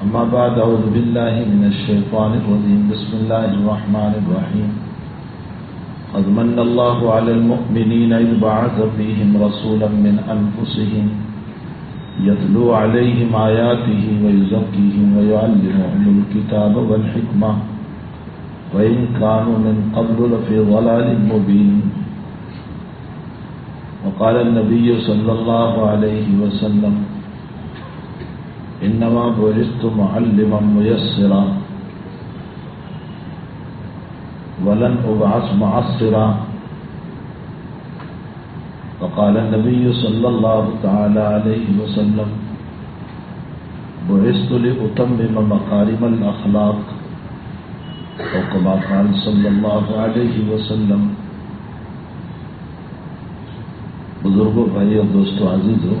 أما بعد أعوذ بالله من الشيطان الرجيم. بسم الله الرحمن الرحيم. قد من الله على المؤمنين إذ بعث فيهم رسولا من أنفسهم يتلو عليهم آياته ويزكيهم ويعلمهم الكتاب والحكمة. وإن كانوا من قبل لفي ضلال مبين. وقال النبي صلى الله عليه وسلم إنما بعثت معلما ميسرا. ولن أبعث معصرا وقال النبي صلى الله تعالى عليه وسلم بعثت لأتمم مكارم الأخلاق. وكما قال صلى الله عليه وسلم. بزرگوں بھائی اور دوستوں عزیز ہو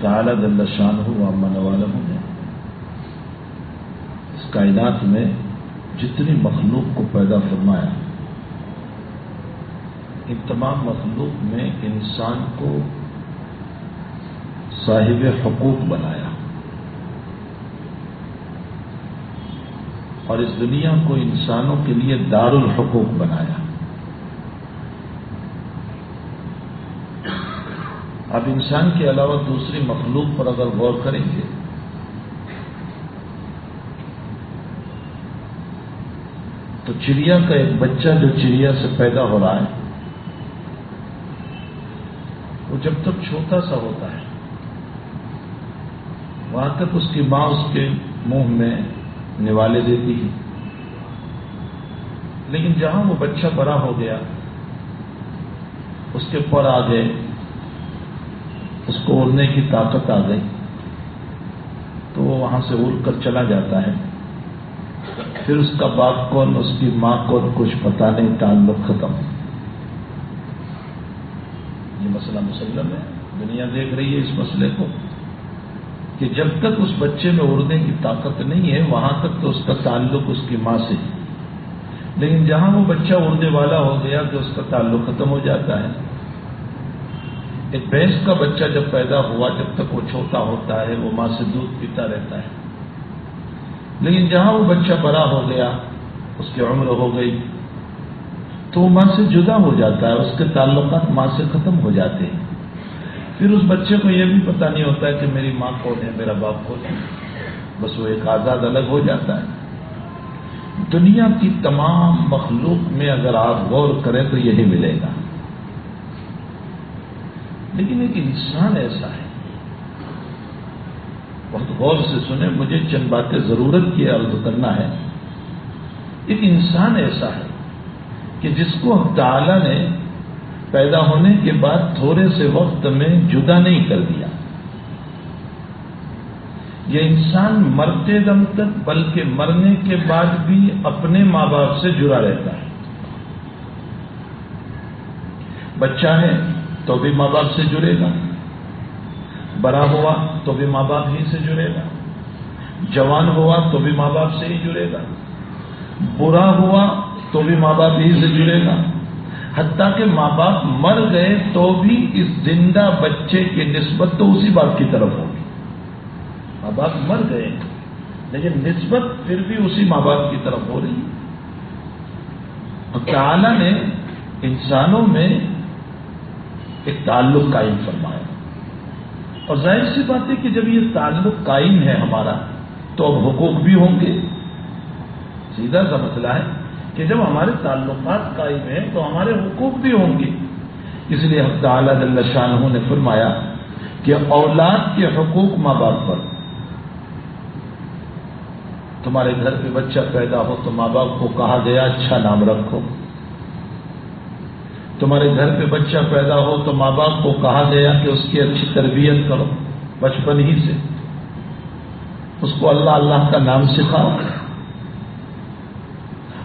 تعالی دل شان ہو امن والم نے اس کائنات میں جتنی مخلوق کو پیدا فرمایا، ان تمام مخلوق میں انسان کو صاحب حقوق بنایا۔ اور اس دنیا کو انسانوں کے لیے دار الحقوق بنایا۔ اب انسان کے علاوہ دوسری مخلوق پر اگر غور کریں گے، تو چڑیا کا ایک بچہ جو چڑیا سے پیدا ہو رہا ہے، وہ جب تک چھوٹا سا ہوتا ہے، وہاں تک اس کی ماں اس کے منہ میں نوالے دیتی ہے۔ لیکن جہاں وہ بچہ بڑا ہو گیا، اس کے پر آ گئے اس کو اڑنے کی طاقت آ گئی۔ تو وہ وہاں سے اڑ کر چلا جاتا ہے۔ پھر اس کا باپ کون، اس کی ماں کون، کچھ پتا نہیں، تعلق ختم۔ یہ مسئلہ مسلم ہے۔ دنیا دیکھ رہی ہے اس مسئلے کو کہ جب تک اس بچے میں اڑنے کی طاقت نہیں ہے، وہاں تک تو اس کا تعلق اس کی ماں سے۔ لیکن جہاں وہ بچہ اڑنے والا ہو گیا تو اس کا تعلق ختم ہو جاتا ہے۔ ایک بھینس کا بچہ جب پیدا ہوا، جب تک وہ چھوٹا ہوتا ہے، وہ ماں سے دودھ پیتا رہتا ہے۔ لیکن جہاں وہ بچہ بڑا ہو گیا، اس کی عمر ہو گئی، تو وہ ماں سے جدا ہو جاتا ہے، اس کے تعلقات ماں سے ختم ہو جاتے ہیں۔ پھر اس بچے کو یہ بھی پتہ نہیں ہوتا ہے کہ میری ماں کون ہے، میرا باپ کون ہے۔ بس وہ ایک آزاد الگ ہو جاتا ہے۔ دنیا کی تمام مخلوق میں اگر آپ غور کریں تو یہی ملے گا۔ لیکن ایک انسان ایسا ہے۔ بہت غور سے سنیں، مجھے چند باتیں ضرورت کی عرض کرنا ہے۔ ایک انسان ایسا ہے کہ جس کو ہم تعالی نے پیدا ہونے کے بعد تھوڑے سے وقت میں جدا نہیں کر دیا۔ یہ انسان مرتے دم تک، بلکہ مرنے کے بعد بھی اپنے ماں باپ سے جڑا رہتا ہے۔ بچہ ہے تو بھی ماں باپ سے جڑے گا۔ بڑا ہوا تو بھی ماں باپ ہی سے جڑے گا۔ جوان ہوا تو بھی ماں باپ سے ہی جڑے گا۔ برا ہوا تو بھی ماں باپ ہی سے جڑے گا۔ حتیٰ کہ ماں باپ مر گئے تو بھی اس زندہ بچے کی نسبت تو اسی باپ کی طرف ہوگی۔ ماں باپ مر گئے، لیکن نسبت پھر بھی اسی ماں باپ کی طرف ہو رہی ہے۔ تعالیٰ نے انسانوں میں ایک تعلق قائم فرمایا اور ظاہر سی بات ہے کہ جب یہ تعلق قائم ہے ہمارا، تو اب حقوق بھی ہوں گے۔ سیدھا سا مسئلہ ہے کہ جب ہمارے تعلقات قائم ہیں، تو ہمارے حقوق بھی ہوں گے۔ اس لیے ہم تعالیٰ شاہ نے فرمایا کہ اولاد کے حقوق ماں باپ پر۔ تمہارے گھر پہ بچہ پیدا ہو تو ماں باپ کو کہا گیا اچھا نام رکھو۔ تمہارے گھر پہ بچہ پیدا ہو تو ماں باپ کو کہا گیا کہ اس کی اچھی تربیت کرو، بچپن ہی سے۔ اس کو اللہ اللہ کا نام سکھاؤ۔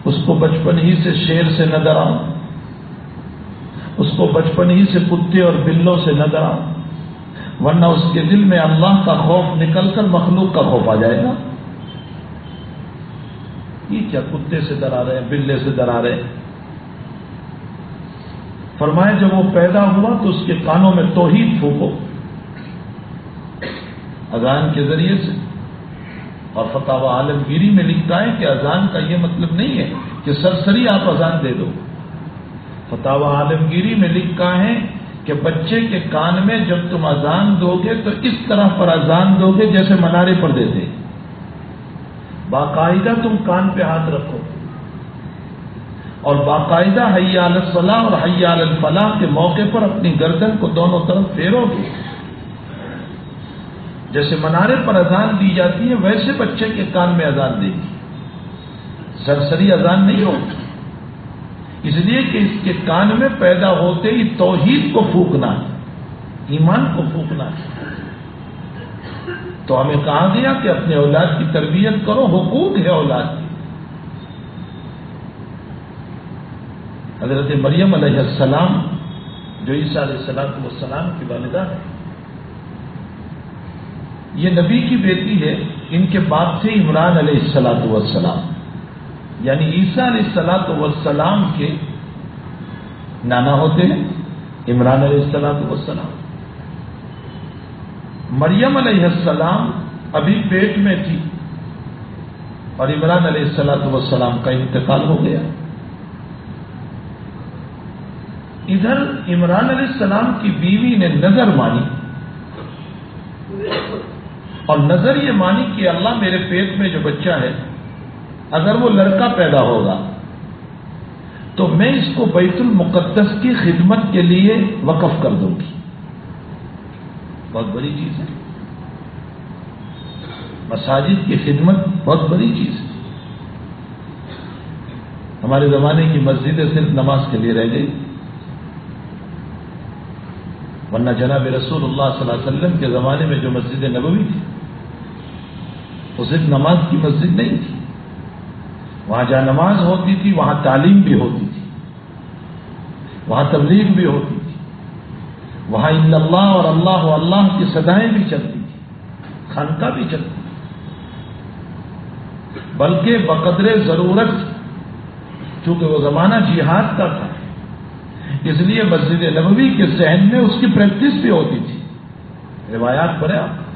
اس کو بچپن ہی سے شیر سے نہ ڈراؤ اس کو بچپن ہی سے کتے اور بلوں سے نہ ڈراؤ ورنہ اس کے دل میں اللہ کا خوف نکل کر مخلوق کا خوف آ جائے گا۔ یہ کیا کتے سے ڈرا رہے ہیں، بلے سے ڈرا رہے ہیں؟ فرمائے جب وہ پیدا ہوا تو اس کے کانوں میں توحید پھونکو اذان کے ذریعے سے۔ اور فتح و عالمگیری میں لکھتا ہے کہ اذان کا یہ مطلب نہیں ہے کہ سرسری آپ اذان دے دو۔ فتح و عالمگیری میں لکھا ہے کہ بچے کے کان میں جب تم اذان دو گے تو اس طرح پر اذان دو گے جیسے منارے پر دیتے۔ باقاعدہ تم کان پہ ہاتھ رکھو۔ اور باقاعدہ حیا الفلاح اور حیا الفلاح کے موقع پر اپنی گردن کو دونوں طرف پھیرو گے۔ جیسے منارے پر اذان دی جاتی ہے، ویسے بچے کے کان میں اذان دے گی۔ سرسری اذان نہیں ہوگی۔ اس لیے کہ اس کے کان میں پیدا ہوتے ہی توحید کو پھونکنا ایمان کو پھونکنا ہے۔ تو ہمیں کہا گیا کہ اپنے اولاد کی تربیت کرو، حقوق ہے اولاد کی۔ حضرت مریم علیہ السلام، جو عیسیٰ علیہ السلام والسلام کی والدہ ہے یہ نبی کی بیٹی ہے، ان کے باپ تھے عمران علیہ السلاۃ والسلام یعنی عیسیٰ علیہ السلاۃ والسلام کے نانا ہوتے ہیں، عمران علیہ السلاۃ والسلام مریم علیہ السلام ابھی پیٹ میں تھی اور عمران علیہ السلاۃ والسلام کا انتقال ہو گیا۔ ادھر عمران علیہ السلام کی بیوی نے نظر مانی اور نظر یہ مانی کہ اللہ میرے پیٹ میں جو بچہ ہے، اگر وہ لڑکا پیدا ہوگا، تو میں اس کو بیت المقدس کی خدمت کے لیے وقف کر دوں گی۔ بہت بڑی چیز ہے۔ مساجد کی خدمت بہت بڑی چیز ہے۔ ہمارے زمانے کی مسجدیں صرف نماز کے لیے رہ گئی۔ ورنہ جناب رسول اللہ صلی اللہ علیہ وسلم کے زمانے میں جو مسجد نبوی تھی، وہ صرف نماز کی مسجد نہیں تھی۔ وہاں جہاں نماز ہوتی تھی، وہاں تعلیم بھی ہوتی تھی۔ وہاں تبلیغ بھی ہوتی تھی۔ وہاں ان اللہ اور اللہ و اللہ کی سدائیں بھی چلتی تھی۔ خانقاہ بھی چلتی تھی۔ بلکہ بقدر ضرورت، چونکہ وہ زمانہ جہاد کا تھا اس لیے مسجد نبوی کے ذہن میں اس کی پریکٹس بھی ہوتی تھی۔ روایات پڑے آپ۔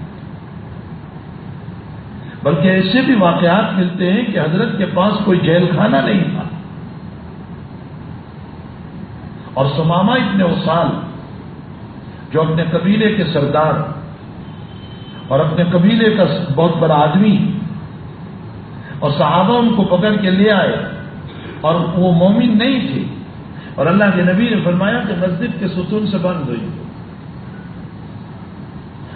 بلکہ ایسے بھی واقعات ملتے ہیں کہ حضرت کے پاس کوئی جیل خانہ نہیں تھا۔ اور سماما اتنے اسال جو اپنے قبیلے کے سردار اور اپنے قبیلے کا بہت بڑا آدمی اور صحابہ ان کو پکڑ کے لے آئے اور وہ مومن نہیں تھے۔ اور اللہ کے نبی نے فرمایا کہ مسجد کے ستون سے بند ہوئی۔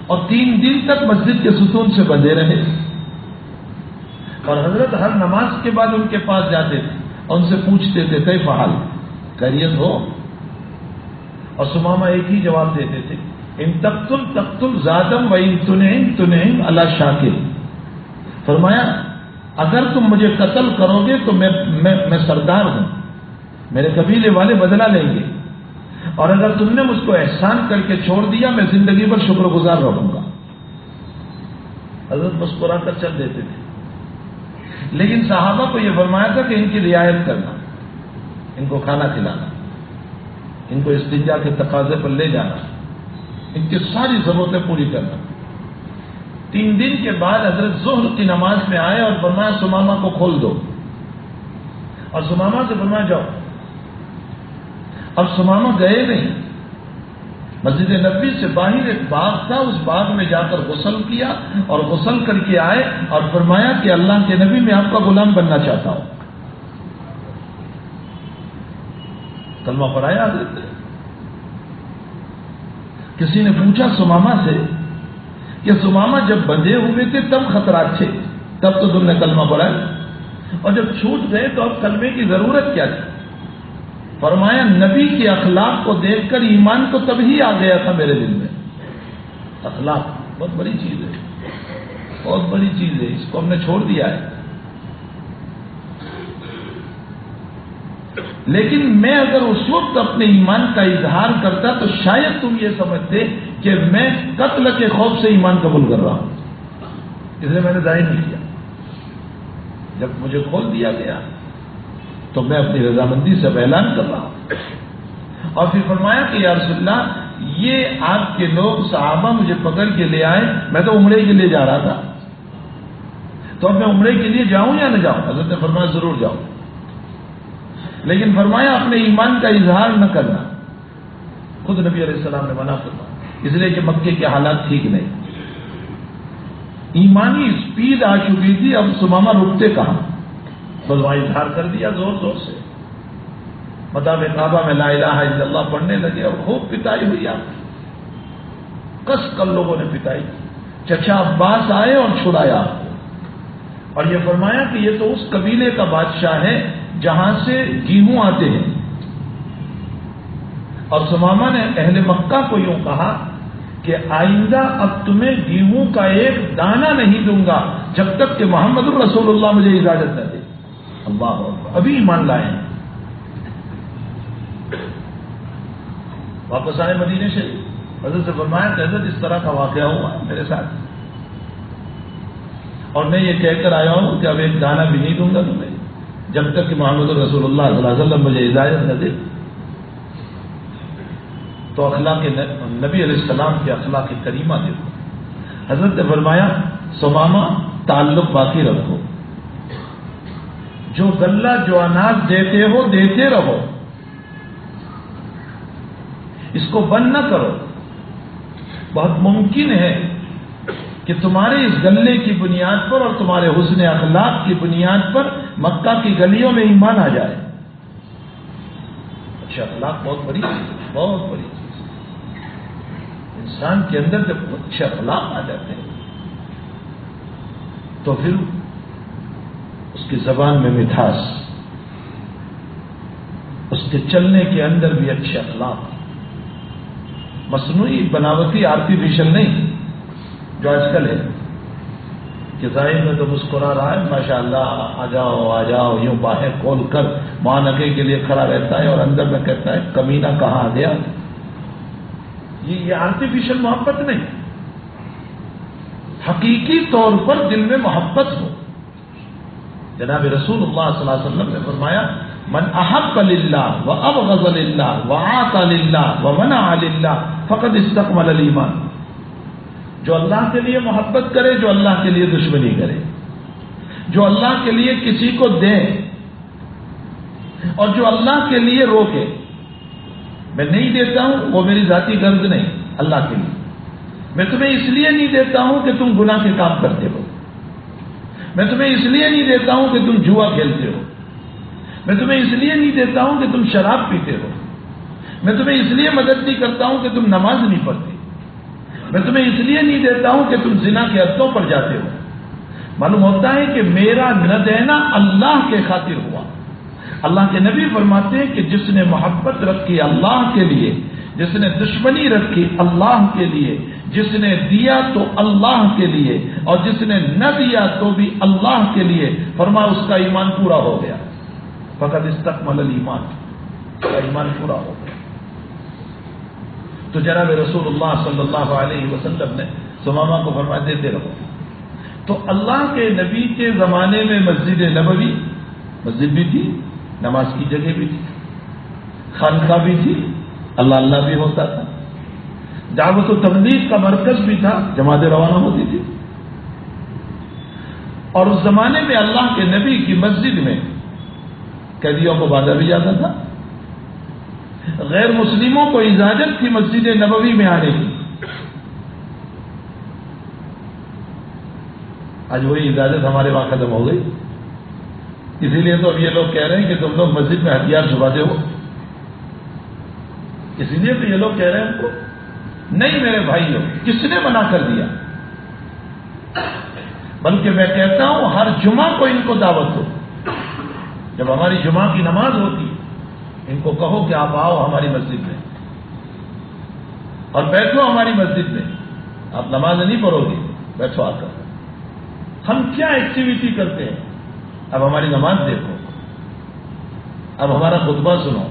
اور تین دن تک مسجد کے ستون سے بندے رہے۔ اور حضرت ہر نماز کے بعد ان کے پاس جاتے تھے۔ اور ان سے پوچھتے تھے کئی فعال کیریت ہو؟ اور سماما ایک ہی جواب دیتے تھے، ان تختل تختل زادم و ان تنہیں تنہیں اللہ شاکر۔ فرمایا، اگر تم مجھے قتل کرو گے تو میں میں سردار ہوں۔ میرے قبیلے والے بدلا لیں گے۔ اور اگر تم نے مجھ کو احسان کر کے چھوڑ دیا، میں زندگی پر شکر گزار رہوں گا۔ حضرت مسکرا کر چل دیتے تھے۔ لیکن صحابہ کو یہ فرمایا تھا کہ ان کی رعایت کرنا، ان کو کھانا کھلانا، ان کو استنجا کے تقاضے پر لے جانا، ان کی ساری ضرورتیں پوری کرنا۔ تین دن کے بعد حضرت ظہر کی نماز میں آئے اور فرمایا سماما کو کھول دو۔ اور سماما سے فرمایا، جاؤ۔ اب سماما گئے نہیں۔ مسجد نبی سے باہر ایک باغ تھا، اس باغ میں جا کر غسل کیا اور غسل کر کے آئے اور فرمایا کہ اللہ کے نبی میں آپ کا غلام بننا چاہتا ہوں۔ کلمہ پڑھایا کسی نے پوچھا سماما سے کہ سماما جب بندھے ہوئے تھے تب خطرات تھے، تب تو تم نے کلمہ پڑھا۔ اور جب چھوٹ گئے تو اب کلمے کی ضرورت کیا تھی؟ فرمایا، نبی کے اخلاق کو دیکھ کر ایمان تو تبھی آ گیا تھا میرے دل میں۔ اخلاق بہت بڑی چیز ہے۔ بہت بڑی چیز ہے۔ اس کو ہم نے چھوڑ دیا ہے۔ لیکن میں اگر اس وقت اپنے ایمان کا اظہار کرتا تو شاید تم یہ سمجھتے کہ میں قتل کے خوف سے ایمان قبول کر رہا ہوں۔ اس لیے میں نے ظاہر نہیں کیا۔ جب مجھے کھول دیا گیا تو میں اپنی رضامندی سے اعلان کر رہا ہوں۔ اور پھر فرمایا کہ یا رسول اللہ، یہ آپ کے لوگ صحابہ مجھے پکڑ کے لے آئے، میں تو عمرے کے لیے جا رہا تھا۔ تو اب میں عمرے کے لیے جاؤں یا نہ جاؤں؟ حضرت نے فرمایا ضرور جاؤں۔ لیکن فرمایا اپنے ایمان کا اظہار نہ کرنا۔ خود نبی علیہ السلام نے منع کرنا اس لیے کہ مکے کے حالات ٹھیک نہیں۔ ایمانی اسپیڈ آ چکی تھی، اب سماما رکتے کہاں؟ بس وہاں اظہار کر دیا زور زور سے۔ مطاب کعبہ میں لا الہ الا اللہ پڑھنے لگے اور خوب پتائی ہوئی آپ کی۔ کس کر لوگوں نے پتائی چچا عباس آئے اور چھڑایا آپ کو۔ اور یہ فرمایا کہ یہ تو اس قبیلے کا بادشاہ ہے جہاں سے گیہوں آتے ہیں۔ اور سماما نے اہل مکہ کو یوں کہا کہ آئندہ اب تمہیں گیہوں کا ایک دانہ نہیں دوں گا جب تک کہ محمد الرسول اللہ مجھے اجازت نہ دے۔ اللہ ابھی ایمان لائے واپس آئے مدینے سے حضرت سے فرمایا کہ حضرت اس طرح کا واقعہ ہوا میرے ساتھ۔ اور میں یہ کہہ کر آیا ہوں کہ اب ایک دانہ بھی نہیں دوں گا تمہیں۔ جب تک کہ محمد رسول اللہ صلی اللہ علیہ وسلم مجھے اجازت نہ دے۔ تو اخلاق نبی علیہ السلام کے اخلاق کریمہ دیکھو حضرت نے فرمایا سماما تعلق باقی رکھو۔ جو غلہ جو اناج دیتے ہو، دیتے رہو۔ اس کو بند نہ کرو۔ بہت ممکن ہے کہ تمہارے اس گلے کی بنیاد پر اور تمہارے حسن اخلاق کی بنیاد پر مکہ کی گلیوں میں ایمان آ جائے۔ اچھا اخلاق بہت بڑی چیز ہے، بہت بڑی چیز ہے۔ انسان کے اندر جب اچھے اخلاق آ جاتے ہیں، تو پھر اس کی زبان میں مٹھاس، اس کے چلنے کے اندر بھی اچھے اخلاق، مصنوعی بناوٹی آرٹیفیشل نہیں، جو آج کل ہے، کہ ظاہر میں تو مسکرا رہا ہے ماشاء اللہ آ جاؤ آ جاؤ، یوں باہر کھول کر مانگے کے لیے کھڑا رہتا ہے اور اندر میں کہتا ہے، کمینہ کہاں آ گیا؟ یہ آرٹیفیشل محبت نہیں۔ حقیقی طور پر دل میں محبت ہو۔ جناب رسول اللہ صلی اللہ علیہ وسلم نے فرمایا، من احب اللہ و اب غزل اللہ و آت اللہ و منع اللہ فقط استقمل الایمان. جو اللہ کے لیے محبت کرے، جو اللہ کے لیے دشمنی کرے، جو اللہ کے لیے کسی کو دے اور جو اللہ کے لیے روکے۔ میں نہیں دیتا ہوں، وہ میری ذاتی غرض نہیں، اللہ کے لیے۔ میں تمہیں اس لیے نہیں دیتا ہوں کہ تم گناہ کے کام کرتے ہو۔ میں تمہیں اس لیے نہیں دیتا ہوں کہ تم جوا کھیلتے ہو۔ میں تمہیں اس لیے نہیں دیتا ہوں کہ تم شراب پیتے ہو۔ میں تمہیں اس لیے مدد نہیں کرتا ہوں کہ تم نماز نہیں پڑھتے۔ میں تمہیں اس لیے نہیں دیتا ہوں کہ تم زنا کے حدوں پر جاتے ہو۔ معلوم ہوتا ہے کہ میرا نہ دینا اللہ کے خاطر ہوا۔ اللہ کے نبی فرماتے ہیں کہ جس نے محبت رکھی اللہ کے لیے، جس نے دشمنی رکھی اللہ کے لیے جس نے دیا تو اللہ کے لیے اور جس نے نہ دیا تو بھی اللہ کے لیے فرما اس کا ایمان پورا ہو گیا۔ فقط استقمل ایمان کا ایمان پورا ہو گیا۔ تو جناب رسول اللہ صلی اللہ علیہ وسلم نے سماما کو فرما دیتے رہو۔ تو اللہ کے نبی کے زمانے میں مسجد نبوی، مسجد بھی تھی، نماز کی جگہ بھی تھی، خانقاہ بھی تھی، اللہ اللہ بھی ہوتا تھا۔ دعوت و تبلیغ کا مرکز بھی تھا، جماعت روانہ ہوتی تھی۔ اور اس زمانے میں اللہ کے نبی کی مسجد میں قیدیوں کو باندھا بھی جاتا تھا۔ غیر مسلموں کو اجازت تھی مسجد نبوی میں آنے کی۔ آج وہی اجازت ہمارے وہاں ختم ہو گئی۔ اسی لیے تو اب یہ لوگ کہہ رہے ہیں کہ تم لوگ مسجد میں ہتھیار چھپاتے ہو۔ اسی لیے تو یہ لوگ کہہ رہے ہیں ان کو۔ نہیں میرے بھائی کس نے منع کر دیا۔ بلکہ میں کہتا ہوں، ہر جمعہ کو ان کو دعوت ہو جب ہماری جمعہ کی نماز ہوتی، ان کو کہو کہ آپ آؤ ہماری مسجد میں۔ اور بیٹھو ہماری مسجد میں۔ آپ نماز نہیں پڑھو گے، بیٹھو آ کر۔ ہم کیا ایکٹیویٹی کرتے ہیں؟ اب ہماری نماز دیکھو۔ اب ہمارا خطبہ سنو۔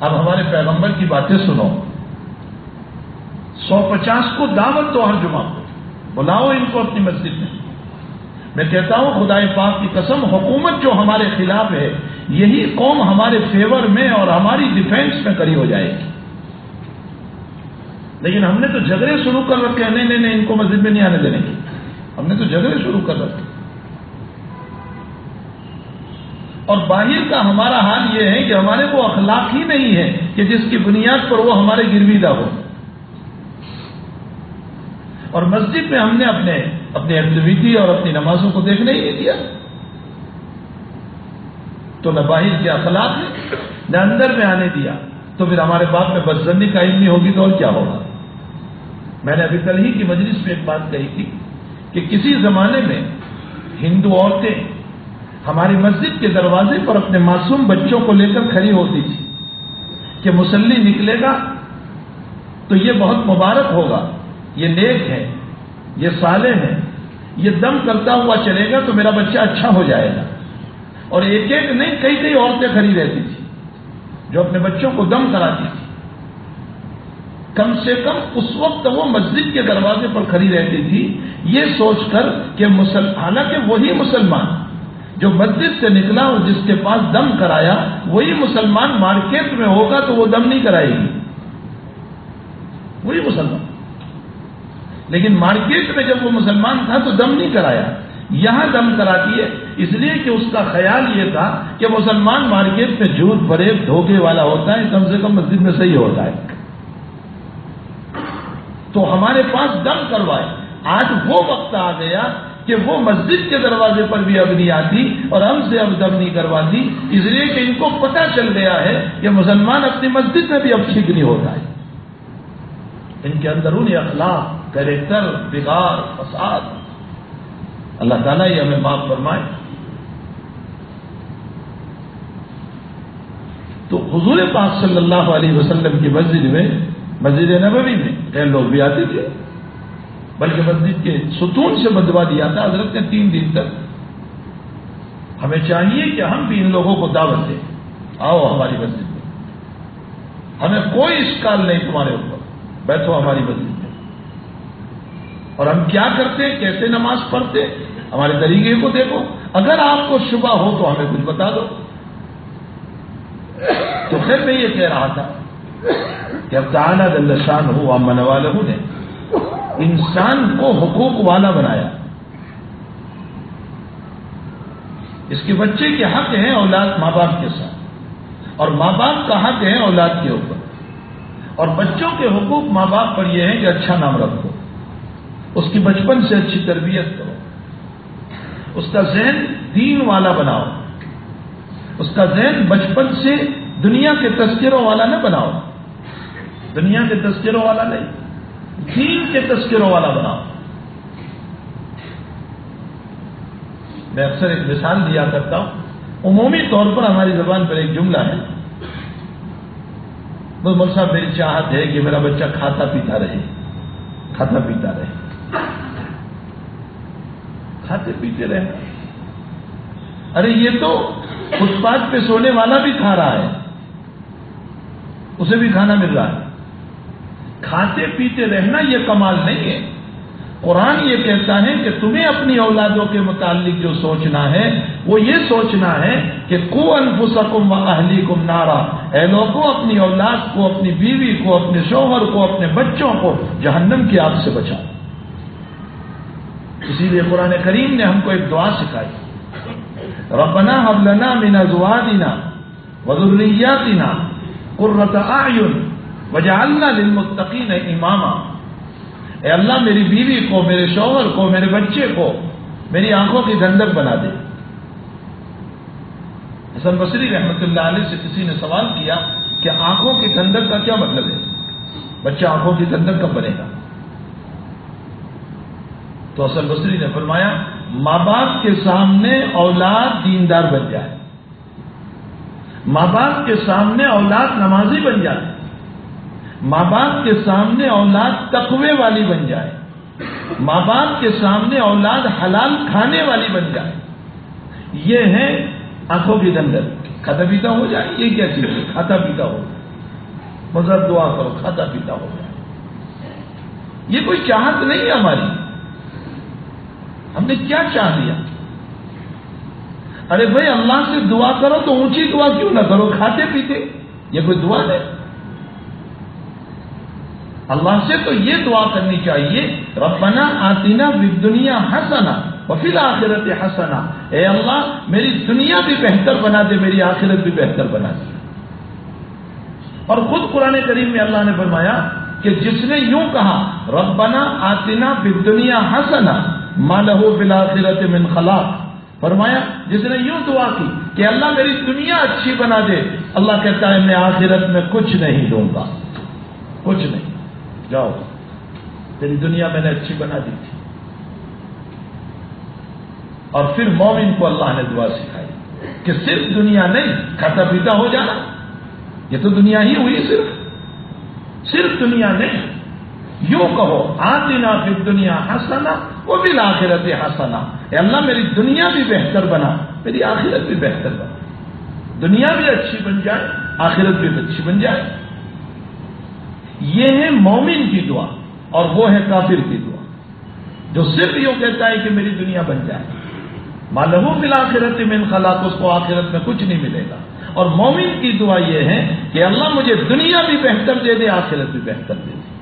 اب ہمارے پیغمبر کی باتیں سنو۔ سو پچاس کو دعوت دو ہر جمعہ کو۔ بلاؤ ان کو اپنی مسجد میں۔ میں کہتا ہوں خدا پاک کی قسم، حکومت جو ہمارے خلاف ہے، یہی قوم ہمارے فیور میں اور ہماری ڈیفینس میں کری ہو جائے گی۔ لیکن ہم نے تو جھگڑے شروع کر رکھے ہیں۔ نہیں نہیں نہیں، ان کو مسجد میں نہیں آنے دینے کی ہم نے تو جھگڑے شروع کر رکھے۔ اور باہر کا ہمارا حال یہ ہے کہ ہمارے وہ اخلاق ہی نہیں ہے کہ جس کی بنیاد پر وہ ہمارے گرویدہ ہو۔ اور مسجد میں ہم نے اپنے اپنی ایکٹیویٹی اور اپنی نمازوں کو دیکھنے ہی نہیں دیا۔ تو نہ باہر کے اخلاق ہے نہ اندر میں آنے دیا۔ تو پھر ہمارے باپ میں بدزنی کا علم نہیں ہوگی تو اور کیا ہوگا؟ میں نے ابھی کل ہی کی مجلس میں ایک بات کہی تھی کہ کسی زمانے میں ہندو عورتیں ہماری مسجد کے دروازے پر اپنے معصوم بچوں کو لے کر کھڑی ہوتی تھی کہ مسلی نکلے گا تو یہ بہت مبارک ہوگا۔ یہ نیک ہے، یہ سالے ہیں یہ دم کرتا ہوا چلے گا تو میرا بچہ اچھا ہو جائے گا۔ اور ایک ایک نہیں، کئی کئی عورتیں کھڑی رہتی تھی جو اپنے بچوں کو دم کراتی تھی کم سے کم اس وقت وہ مسجد کے دروازے پر کھڑی رہتی تھی، یہ سوچ کر کہ حالانکہ وہی مسلمان جو مسجد سے نکلا اور جس کے پاس دم کرایا، وہی مسلمان مارکیٹ میں ہوگا تو وہ دم نہیں کرائے گی۔ وہی مسلمان۔ لیکن مارکیٹ میں جب وہ مسلمان تھا تو دم نہیں کرایا۔ یہاں دم کراتی ہے، اس لیے کہ اس کا خیال یہ تھا کہ مسلمان مارکیٹ میں جھوٹ بڑے دھوکے والا ہوتا ہے، کم سے کم مسجد میں صحیح ہوتا ہے۔ تو ہمارے پاس دم کروائے۔ آج وہ وقت آ گیا کہ وہ مسجد کے دروازے پر بھی اب نہیں آتی اور ہم سے اب دم نہیں کرواتی۔ اس لیے کہ ان کو پتہ چل گیا ہے کہ مسلمان اپنی مسجد میں بھی اب ٹھیک نہیں ہوتا ہے۔ ان کے اندرونی اخلاق کریکٹر بگار فساد۔ اللہ تعالیٰ یہ ہمیں معاف فرمائے۔ تو حضور پاک صلی اللہ علیہ وسلم کی مسجد میں، مسجد نبوی میں کئی لوگ بھی آتے تھے، بلکہ مسجد کے ستون سے بدوا دیا تھا حضرت نے تین دن تک۔ ہمیں چاہیے کہ ہم بھی ان لوگوں کو دعوت دیں۔ آؤ ہماری مسجد میں۔ ہمیں کوئی اسکال نہیں تمہارے اوپر۔ بیٹھو ہماری مسجد۔ اور ہم کیا کرتے کیسے نماز پڑھتے ہمارے طریقے کو دیکھو۔ اگر آپ کو شبہ ہو تو ہمیں کچھ بتا دو۔ تو پھر میں یہ کہہ رہا تھا کہ اب تعالیٰ دلشان ہو امن والے نے، انسان کو حقوق والا بنایا۔ اس کے بچے کے حق ہیں اولاد ماں باپ کے ساتھ، اور ماں باپ کا حق ہے اولاد کے اوپر۔ اور بچوں کے حقوق ماں باپ پر یہ ہے کہ اچھا نام رکھو۔ اس کی بچپن سے اچھی تربیت کرو۔ اس کا ذہن دین والا بناؤ۔ اس کا ذہن بچپن سے دنیا کے تذکروں والا نہ بناؤ۔ دنیا کے تذکروں والا نہیں، دین کے تذکروں والا بناؤ۔ میں اکثر ایک مثال دیا کرتا ہوں۔ عمومی طور پر ہماری زبان پر ایک جملہ ہے۔ بس صاحب، میری چاہت ہے کہ میرا بچہ کھاتا پیتا رہے، کھاتا پیتا رہے۔ کھاتے پیتے رہنا ارے یہ تو فٹ پاتھ پہ سونے والا بھی کھا رہا ہے۔ اسے بھی کھانا مل رہا ہے۔ کھاتے پیتے رہنا یہ کمال نہیں ہے۔ قرآن یہ کہتا ہے کہ تمہیں اپنی اولادوں کے متعلق جو سوچنا ہے، وہ یہ سوچنا ہے کہ کو انفسکم و اہلی کم نارا۔ اے لوگوں اپنی اولاد کو، اپنی بیوی کو، اپنے شوہر کو، اپنے بچوں کو جہنم کی آگ سے بچاؤ۔ اسی لیے قرآن کریم نے ہم کو ایک دعا سکھائی۔ ربنا حب لنا من ازواجنا وذرياتنا قرة اعين وجعلنا للمتقين اماما۔ اے اللہ، میری بیوی کو، میرے شوہر کو، میرے بچے کو، میری آنکھوں کی دھندک بنا دے۔ حسن بصری رحمت اللہ علیہ سے کسی نے سوال کیا کہ آنکھوں کی دھندک کا کیا مطلب ہے؟ بچہ آنکھوں کی دھندک کب بنے گا؟ تو حسن بصری نے فرمایا، ماں باپ کے سامنے اولاد دیندار بن جائے۔ ماں باپ کے سامنے اولاد نمازی بن جائے۔ ماں باپ کے سامنے اولاد تقوی والی بن جائے۔ ماں باپ کے سامنے اولاد حلال کھانے والی بن جائے۔ یہ ہے آنکھوں کی دندر کھاتا پیتا ہو جائے، یہ کیا چیز ہے؟ کھاتا پیتا ہو جائے۔ مذہب دعا کرو، کھاتا پیتا ہو جائے۔ یہ کوئی چاہت نہیں ہے ہماری۔ ہم نے کیا چاہ لیا ارے بھائی، اللہ سے دعا کرو تو اونچی دعا کیوں نہ کرو؟ کھاتے پیتے، یہ کوئی دعا ہے اللہ سے تو یہ دعا کرنی چاہیے، ربنا آتینا دنیا ہنسنا وفیل آخرت ہنسنا اے اللہ، میری دنیا بھی بہتر بنا دے، میری آخرت بھی بہتر بنا دے۔ اور خود قرآن کریم میں اللہ نے فرمایا کہ جس نے یوں کہا، ربنا آتینا دنیا ہنسنا مالہ بلاخرت من خلاق. فرمایا، جس نے یوں دعا کی کہ اللہ میری دنیا اچھی بنا دے، اللہ کہتا ہے، میں آخرت میں کچھ نہیں دوں گا۔ کچھ نہیں۔ جاؤ، تیری دنیا میں نے اچھی بنا دی تھی۔ اور پھر مومن کو اللہ نے دعا سکھائی کہ صرف دنیا نہیں، کھاتا پیتا ہو جانا۔ یہ تو دنیا ہی ہوئی صرف۔ صرف دنیا نہیں۔ یوں کہو آتینا پھر دنیا ہنسنا وہ بھی آخرت ہنسنا اے اللہ، میری دنیا بھی بہتر بنا، میری آخرت بھی بہتر بنا۔ دنیا بھی اچھی بن جائے، آخرت بھی اچھی بن جائے۔ یہ ہے مومن کی دعا، اور وہ ہے کافر کی دعا۔ جو صرف یوں کہتا ہے کہ میری دنیا بن جائے۔ معلوم فی الآخرت من خلاق، اس کو آخرت میں کچھ نہیں ملے گا۔ اور مومن کی دعا یہ ہے کہ اللہ مجھے دنیا بھی بہتر دے دے، آخرت بھی بہتر دے دے۔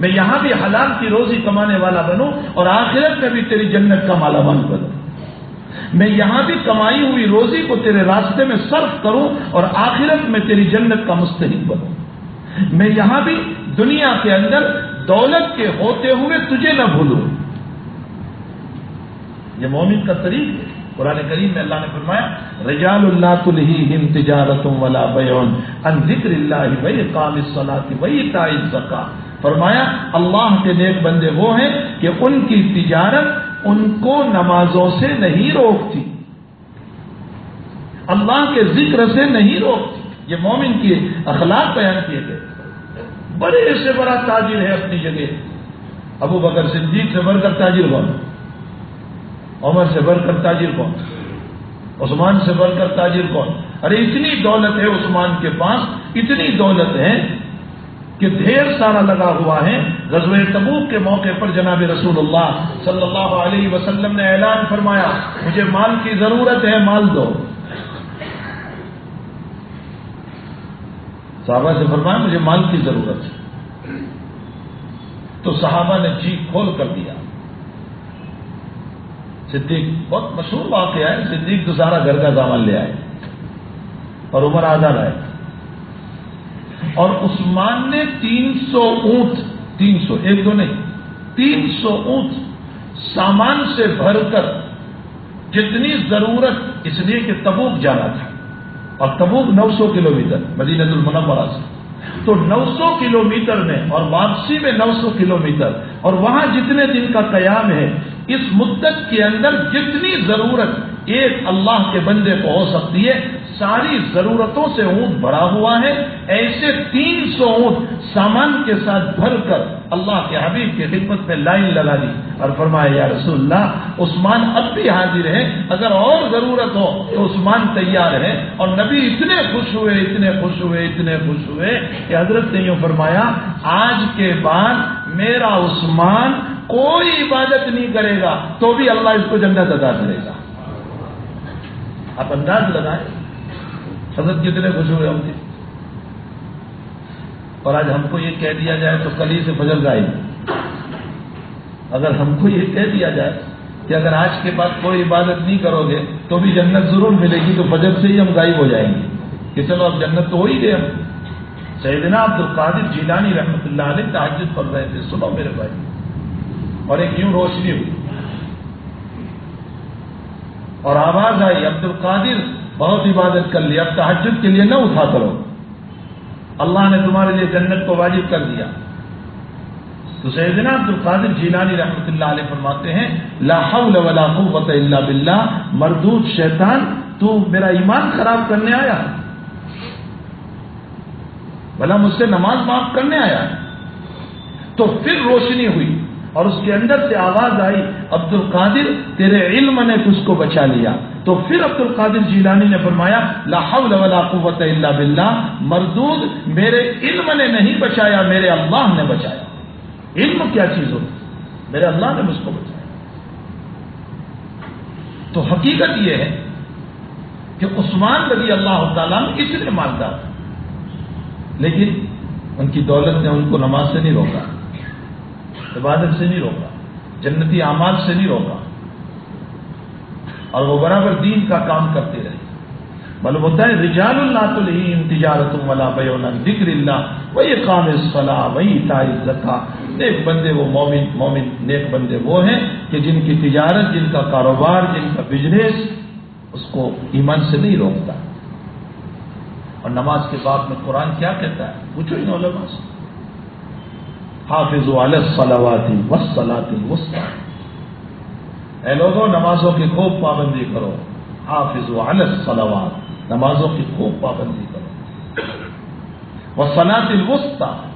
میں یہاں بھی حلال کی روزی کمانے والا بنوں اور آخرت میں بھی تیری جنت کا مالا مال بنوں میں یہاں بھی کمائی ہوئی روزی کو تیرے راستے میں صرف کروں اور آخرت میں تیری جنت کا مستحق بنوں۔ میں یہاں بھی دنیا کے اندر دولت کے ہوتے ہوئے تجھے نہ بھولوں۔ یہ مومن کا طریق ہے۔ قرآن کریم میں اللہ نے فرمایا، رجال اللہ تلہم تجارتوں ولا بیون ان ذکر اللہ وہی قام صلاح وہی تائز زکا فرمایا، اللہ کے نیک بندے وہ ہیں کہ ان کی تجارت ان کو نمازوں سے نہیں روکتی۔ اللہ کے ذکر سے نہیں روکتی۔ یہ مومن کی اخلاق بیان کیے گئے۔ بڑے سے بڑا تاجر ہے اپنی جگہ۔ ابو بکر صدیق سے بڑھ کر تاجر کون عمر سے بڑھ کر تاجر کون عثمان سے بڑھ کر تاجر کون ارے، اتنی دولت ہے عثمان کے پاس، اتنی دولت ہے کہ ڈھیر سارا لگا ہوا ہے غزوہ تبوک کے موقع پر جناب رسول اللہ صلی اللہ علیہ وسلم نے اعلان فرمایا، مجھے مال کی ضرورت ہے، مال دو۔ صحابہ سے فرمایا، مجھے مال کی ضرورت ہے۔ تو صحابہ نے جی کھول کر دیا۔ صدیق بہت مشہور واقعہ ہے، صدیق تو سارا گھر کا سامان لے آئے اور عمر آزاد آئے۔ اور عثمان نے تین سو اونٹ، تین سو ایک دو نہیں، تین سو اونٹ سامان سے بھر کر جتنی ضرورت اس لیے کہ تبوک جانا تھا۔ اور تبوک نو سو کلو میٹر مدینہ المنورہ سے۔ تو نو سو کلو میٹر میں اور واپسی میں نو سو کلو میٹر اور وہاں جتنے دن کا قیام ہے، اس مدت کے اندر جتنی ضرورت ایک اللہ کے بندے کو ہو سکتی ہے، ساری ضرورتوں سے اونٹ بھرا ہوا ہے، ایسے تین سو اونٹ سامان کے ساتھ بھر کر اللہ کے حبیب کی خدمت میں لائن لگا دی۔ اور فرمایا، یا رسول اللہ، عثمان اب بھی حاضر ہے اگر اور ضرورت ہو تو عثمان تیار ہے اور نبی اتنے خوش ہوئے، اتنے خوش ہوئے، اتنے خوش ہوئے کہ حضرت نے یوں فرمایا، آج کے بعد میرا عثمان کوئی عبادت نہیں کرے گا، تو بھی اللہ اس کو جنت ادا کرے گا۔ آپ انداز لگائیں۔ حضرت کتنے خوش ہوئے ہوں گے اور آج ہم کو یہ کہہ دیا جائے تو کل ہی سے فجر گائے اگر ہم کو یہ کہہ دیا جائے کہ اگر آج کے بعد کوئی عبادت نہیں کرو گے تو بھی جنت ضرور ملے گی، تو فجر سے ہی ہم غائب ہو جائیں گے۔ کہ چلو اب جنت تو ہو ہی گئے ہم سیدنا عبد القادر جیلانی رحمۃ اللہ علیہ تحجد پڑھ رہے تھے۔ سنو میرے بھائی، اور ایک یوں روشنی ہوئی۔ اور آواز آئی عبد القادر بہت عبادت کر لی، اب تحجد کے لیے نہ اٹھا کرو۔ اللہ نے تمہارے لیے جنت کو واجب کر دیا۔ تو سیدنا عبد القادر جیلانی رحمۃ اللہ علیہ فرماتے ہیں، لا حول ولا قوت الا باللہ، مردود شیطان، تو میرا ایمان خراب کرنے آیا بھلا مجھ سے نماز معاف کرنے آیا تو پھر روشنی ہوئی۔ اور اس کے اندر سے آواز آئی عبد القادر تیرے علم نے تجھ کو بچا لیا؟ تو پھر عبد القادر جیلانی نے فرمایا، لا حول ولا قوت الا باللہ، مردود، میرے علم نے نہیں بچایا، میرے اللہ نے بچایا. علم کیا چیز ہوتی؟ میرے اللہ نے مجھ کو بچایا۔ تو حقیقت یہ ہے کہ عثمان رضی اللہ تعالیٰ اس لیے مانتا تھا لیکن ان کی دولت نے ان کو نماز سے نہیں روکا۔ عبادت سے نہیں روکا، جنتی اعمال سے نہیں روکا۔ اور وہ برابر دین کا کام کرتے رہے۔ معلوم ہوتا ہے، رجال اللہ تو تجارت والا بیون ذکر اللہ وہی قام صلاح وہی تائز زکا نیک بندے وہ مومن مومن نیک بندے وہ ہیں کہ جن کی تجارت، جن کا کاروبار، جن کا بزنس اس کو ایمان سے نہیں روکتا۔ اور نماز کے بعد میں قرآن کیا کہتا ہے؟ پوچھو ان علماء سے۔ حافظ صلاواتی وسلاتی وسطی اے لوگوں نمازوں کی خوب پابندی کرو۔ حافظ صلوات نمازوں کی خوب پابندی کرو۔ وہ صنعت الوسطی۔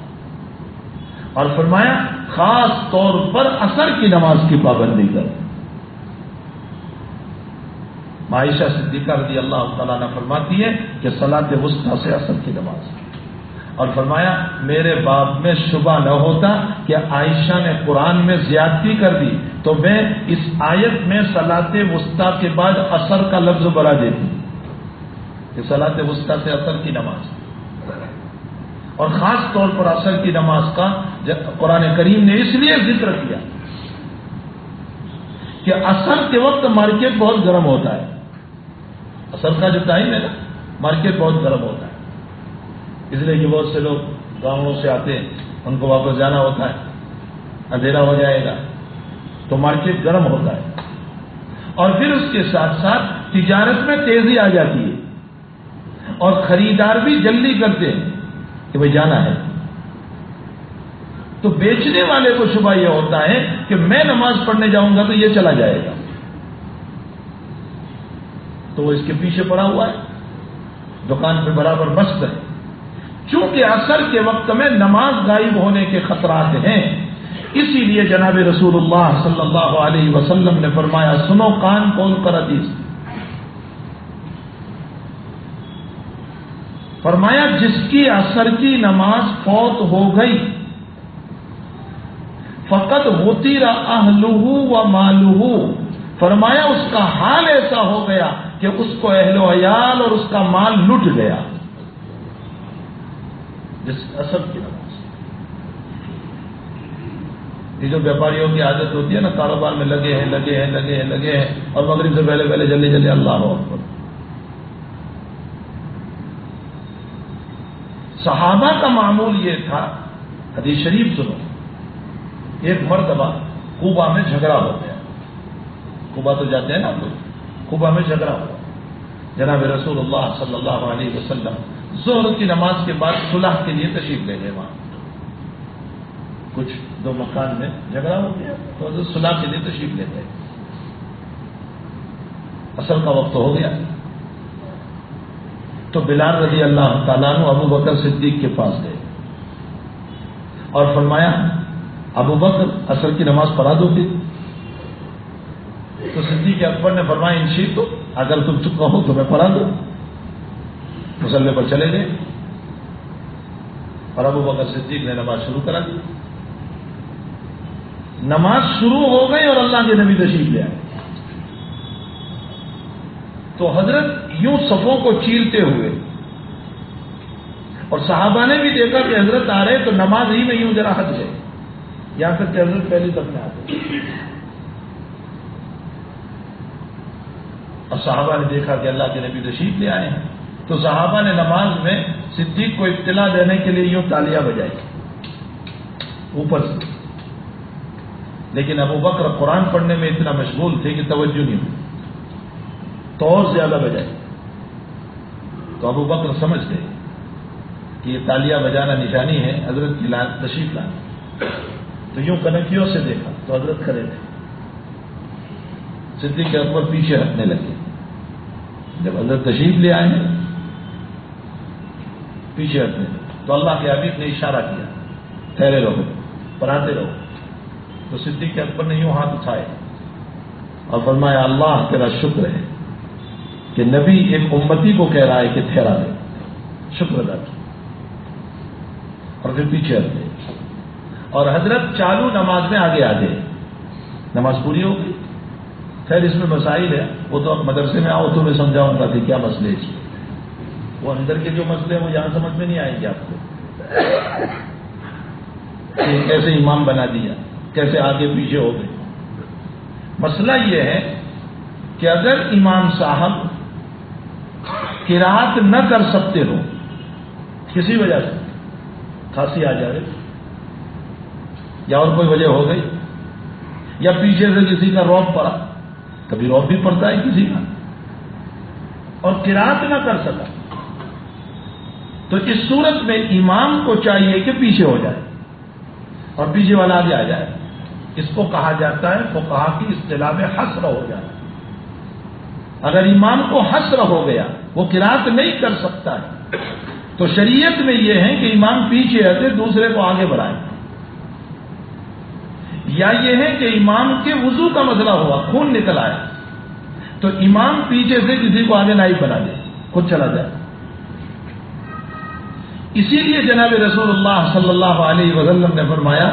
اور فرمایا، خاص طور پر اثر کی نماز کی پابندی کرو۔ معائشہ صدیقہ رضی اللہ تعالیٰ نے فرماتی ہے کہ سلاد وسطی سے اثر کی نماز۔ اور فرمایا، میرے باپ میں شبہ نہ ہوتا کہ عائشہ نے قرآن میں زیادتی کر دی، تو میں اس آیت میں سلاد وسطی کے بعد اثر کا لفظ بڑھا دیتی۔ کہ سلاد وسطی سے اثر کی نماز۔ اور خاص طور پر اثر کی نماز کا قرآن کریم نے اس لیے ذکر کیا کہ اثر کے وقت مارکیٹ بہت گرم ہوتا ہے۔ اثر کا جو ٹائم ہے نا، مارکیٹ بہت گرم ہوتا ہے۔ اس لیے کہ بہت سے لوگ گاؤں سے آتے ہیں، ان کو واپس جانا ہوتا ہے، اندھیرا ہو جائے گا، تو مارکیٹ گرم ہوتا ہے۔ اور پھر اس کے ساتھ ساتھ تجارت میں تیزی آ جاتی ہے۔ اور خریدار بھی جلدی کرتے ہیں کہ بھائی جانا ہے۔ تو بیچنے والے کو شبہ یہ ہوتا ہے کہ میں نماز پڑھنے جاؤں گا تو یہ چلا جائے گا۔ تو وہ اس کے پیچھے پڑا ہوا ہے۔ دکان پہ برابر مست ہے۔ چونکہ اثر کے وقت میں نماز غائب ہونے کے خطرات ہیں۔ اسی لیے جناب رسول اللہ صلی اللہ علیہ وسلم نے فرمایا، سنو کان کون کر حدیث۔ فرمایا، جس کی اثر کی نماز فوت ہو گئی، فقط ہوتی رہا و مالو فرمایا، اس کا حال ایسا ہو گیا کہ اس کو اہل و عیال اور اس کا مال لٹ گیا۔ جس اثر کی نماز۔ یہ جو ویپاریوں کی عادت ہوتی ہے نا، کاروبار میں لگے ہیں لگے ہیں لگے ہیں لگے ہیں، اور مغرب سے پہلے پہلے جلدی جلدی اللہ اکبر صحابہ کا معمول یہ تھا، حدیث شریف سنو، ایک مرتبہ کوبا میں جھگڑا ہو گیا۔ کوبا تو جاتے ہیں نا کوبا میں جھگڑا ہوا جناب رسول اللہ صلی اللہ علیہ وسلم زہر کی نماز کے بعد صلح کے لیے تشریف لے گئے وہاں۔ کچھ دو مکان میں جھگڑا ہو گیا تو صلح کے لیے تشریف لے گئے۔ اصل کا وقت ہو گیا۔ تو بلال رضی اللہ تعالیٰ نے ابو بکر صدیق کے پاس گئے۔ اور فرمایا، ابو بکر اثر کی نماز پڑھا دو گی تو صدیق اکبر نے فرمایا ان شیت تو اگر تم چکا ہو تو میں پڑھا دوں۔ مسلح پر چلے گئے۔ اور ابو بکر صدیق نے نماز شروع کرا۔ دی نماز شروع ہو گئی اور اللہ کے نبی تشریف لے آئے۔ تو حضرت یوں صفوں کو چیرتے ہوئے اور صحابہ نے بھی دیکھا کہ حضرت آ رہے تو نماز ہی میں یوں ذرا حد گئے یہاں تک کہ حضرت پہلی تک میں آتے اور صحابہ نے دیکھا کہ اللہ کے نبی تشریف لے آئے ہیں۔ تو صحابہ نے نماز میں صدیق کو اطلاع دینے کے لیے یوں تالیاں بجائی، اوپر سے۔ لیکن ابو بکر قرآن پڑھنے میں اتنا مشغول تھے کہ توجہ نہیں ہوئی۔ تو اور زیادہ بجائے تو ابو بکر سمجھ گئے کہ یہ تالیاں بجانا نشانی ہے، حضرت کی لان، تشریف لانا تو یوں کنکیوں سے دیکھا، تو حضرت کھڑے تھے۔ صدیق کے اوپر پیچھے ہٹنے لگے۔ جب حضرت تشریف لے آئے پیچھے ہٹنے تو اللہ کے حبیب نے اشارہ کیا، ٹھہرے رہو، پراتے رہو۔ تو صدیق کے اکبر نے یوں ہاتھ اٹھائے اور فرمایا، اللہ تیرا شکر ہے کہ نبی ایک امتی کو کہہ رہا ہے کہ ٹھہرا دے۔ شکر ادا کیا اور پھر پیچھے ہٹ گئے۔ اور حضرت چالو نماز میں آگے آ گئے۔ نماز پوری ہو گئی۔ خیر، اس میں مسائل ہے وہ تو اب مدرسے میں آؤ تو میں سمجھاؤں گا کہ کیا مسئلے چاہیے وہ اندر کے جو مسئلے ہیں وہ یہاں سمجھ میں نہیں آئیں گے آپ کو۔ کیسے امام بنا دیا، کیسے آگے پیچھے ہو گئے۔ مسئلہ یہ ہے کہ اگر امام صاحب کراط نہ کر سکتے ہو کسی وجہ سے، کھانسی آ جائے یا اور کوئی وجہ ہو گئی، یا پیچھے سے کسی کا روب پڑا، کبھی روب بھی پڑتا ہے کسی کا۔ اور کراط نہ کر سکا۔ تو اس صورت میں امام کو چاہیے کہ پیچھے ہو جائے اور پیچھے والا آگے آ جائے۔ اس کو کہا جاتا ہے وہ کہا کہ اصطلاح میں حسر ہو جائے اگر امام کو حسر ہو گیا، وہ کراط نہیں کر سکتا ہے، تو شریعت میں یہ ہے کہ امام پیچھے رہتے دوسرے کو آگے بڑھائیں یا یہ ہے کہ امام کے وضو کا مسئلہ ہوا، خون نکل آیا۔ تو امام پیچھے سے کسی کو آگے نائب بنا دے، خود چلا جائے۔ اسی لیے جناب رسول اللہ صلی اللہ علیہ وسلم نے فرمایا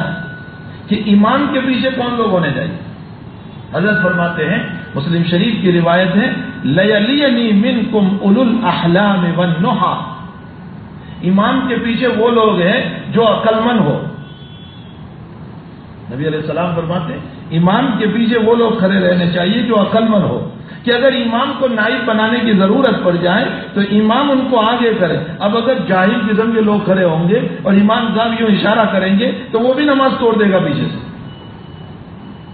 کہ امام کے پیچھے کون لوگ ہونے چاہیے؟ حضرت فرماتے ہیں، مسلم شریف کی روایت ہے لینی من کم الاحلام ونحا امام کے پیچھے وہ لوگ ہیں جو عقل مند ہو۔ نبی علیہ السلام فرماتے ہیں امام کے پیچھے وہ لوگ کھڑے رہنے چاہیے جو عقل مند ہو۔ کہ اگر امام کو نائب بنانے کی ضرورت پڑ جائے تو امام ان کو آگے کرے۔ اب اگر جاہل قسم کے لوگ کھڑے ہوں گے اور امام صاحب یوں اشارہ کریں گے تو وہ بھی نماز توڑ دے گا پیچھے سے۔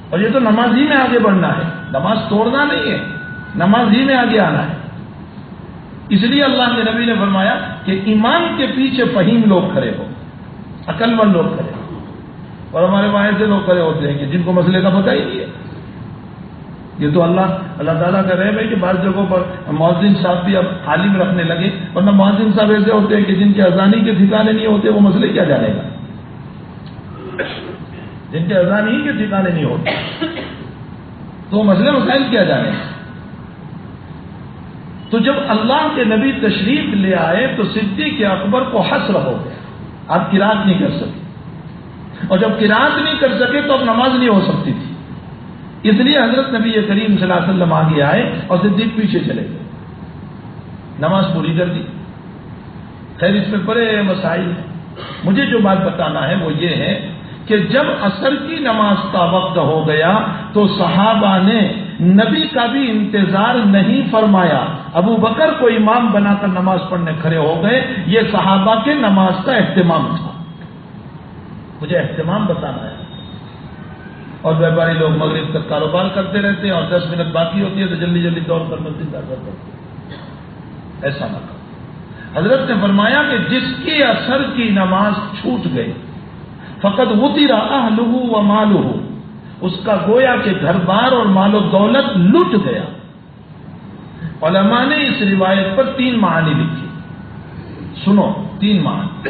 اور یہ تو نماز ہی میں آگے بڑھنا ہے۔ نماز توڑنا نہیں ہے، نماز ہی میں آگے آنا ہے۔ اس لیے اللہ کے نبی نے فرمایا کہ امام کے پیچھے فہیم لوگ کھڑے ہو عقل مند لوگ کھڑے ہو اور ہمارے وہاں ایسے لوگ کھڑے ہوتے ہیں کہ جن کو مسئلے کا پتہ ہی نہیں ہے۔ یہ تو اللہ اللہ تعالیٰ کا رہے بھائی کہ بعض جگہوں پر مؤذن صاحب بھی اب عالم رکھنے لگے ورنہ مؤذن صاحب ایسے ہوتے ہیں کہ جن کے اذانی کے ٹھکانے نہیں ہوتے، وہ مسئلے کیا جانے گا؟ جن کے اذان ہی کے ٹھکانے نہیں ہوتے۔ تو مسئلے مسائل کیا جانے گا تو جب اللہ کے نبی تشریف لے آئے تو صدیق کے اکبر کو حسر ہو گیا۔ آپ کراط نہیں کر سکے۔ اور جب کراط نہیں کر سکے تو اب نماز نہیں ہو سکتی تھی۔ اس لیے حضرت نبی کریم صلی اللہ علیہ وسلم آگے آئے اور صدیق پیچھے چلے گئے۔ نماز پوری کر دی۔ خیر، اس میں بڑے مسائل ہیں۔ مجھے جو بات بتانا ہے وہ یہ ہے کہ جب عصر کی نماز کا وقت ہو گیا تو صحابہ نے نبی کا بھی انتظار نہیں فرمایا۔ ابو بکر کو امام بنا کر نماز پڑھنے کھڑے ہو گئے۔ یہ صحابہ کے نماز کا اہتمام تھا۔ مجھے اہتمام بتانا ہے۔ اور ویپاری لوگ مغرب تک کاروبار کرتے رہتے ہیں اور دس منٹ باقی ہوتی ہے تو جلدی جلدی دوڑ کر مسجد داخل کرتے ایسا نہ کرو۔ حضرت نے فرمایا کہ جس کی اثر کی نماز چھوٹ گئی فقط وہ تیرا لہو و مالو اس کا گویا کہ گھر بار اور مال و دولت لٹ گیا۔ علماء نے اس روایت پر تین معنی لکھی سنو، تین معنی۔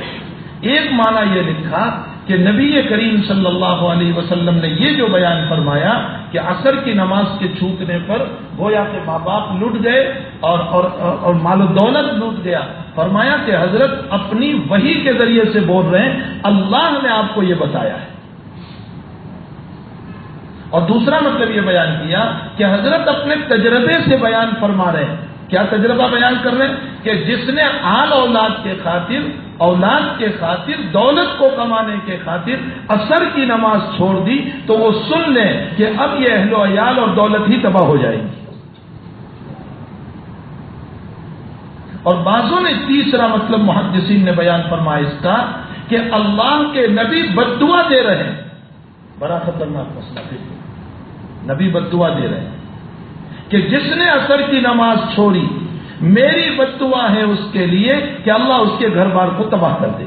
ایک معنی یہ لکھا کہ نبی کریم صلی اللہ علیہ وسلم نے یہ جو بیان فرمایا کہ عصر کی نماز کے چھوٹنے پر گویا کے ماں باپ لٹ گئے اور اور, اور مال و دولت لوٹ گیا۔ فرمایا کہ حضرت اپنی وہی کے ذریعے سے بول رہے ہیں اللہ نے آپ کو یہ بتایا ہے۔ اور دوسرا مطلب یہ بیان کیا کہ حضرت اپنے تجربے سے بیان فرما رہے ہیں۔ کیا تجربہ بیان کر رہے ہیں؟ کہ جس نے آل اولاد کے خاطر اولاد کے خاطر، دولت کو کمانے کے خاطر اثر کی نماز چھوڑ دی تو وہ سن لیں کہ اب یہ اہل و عیال اور دولت ہی تباہ ہو جائے گی۔ اور بعضوں نے تیسرا مطلب محدثین نے بیان فرمایا اس کا کہ اللہ کے نبی بدعا دے رہے ہیں۔ بڑا خطرناک مسئلہ پھر نبی بدعا دے رہے ہیں کہ جس نے اثر کی نماز چھوڑی میری بدعا ہے اس کے لیے کہ اللہ اس کے گھر بار کو تباہ کر دے۔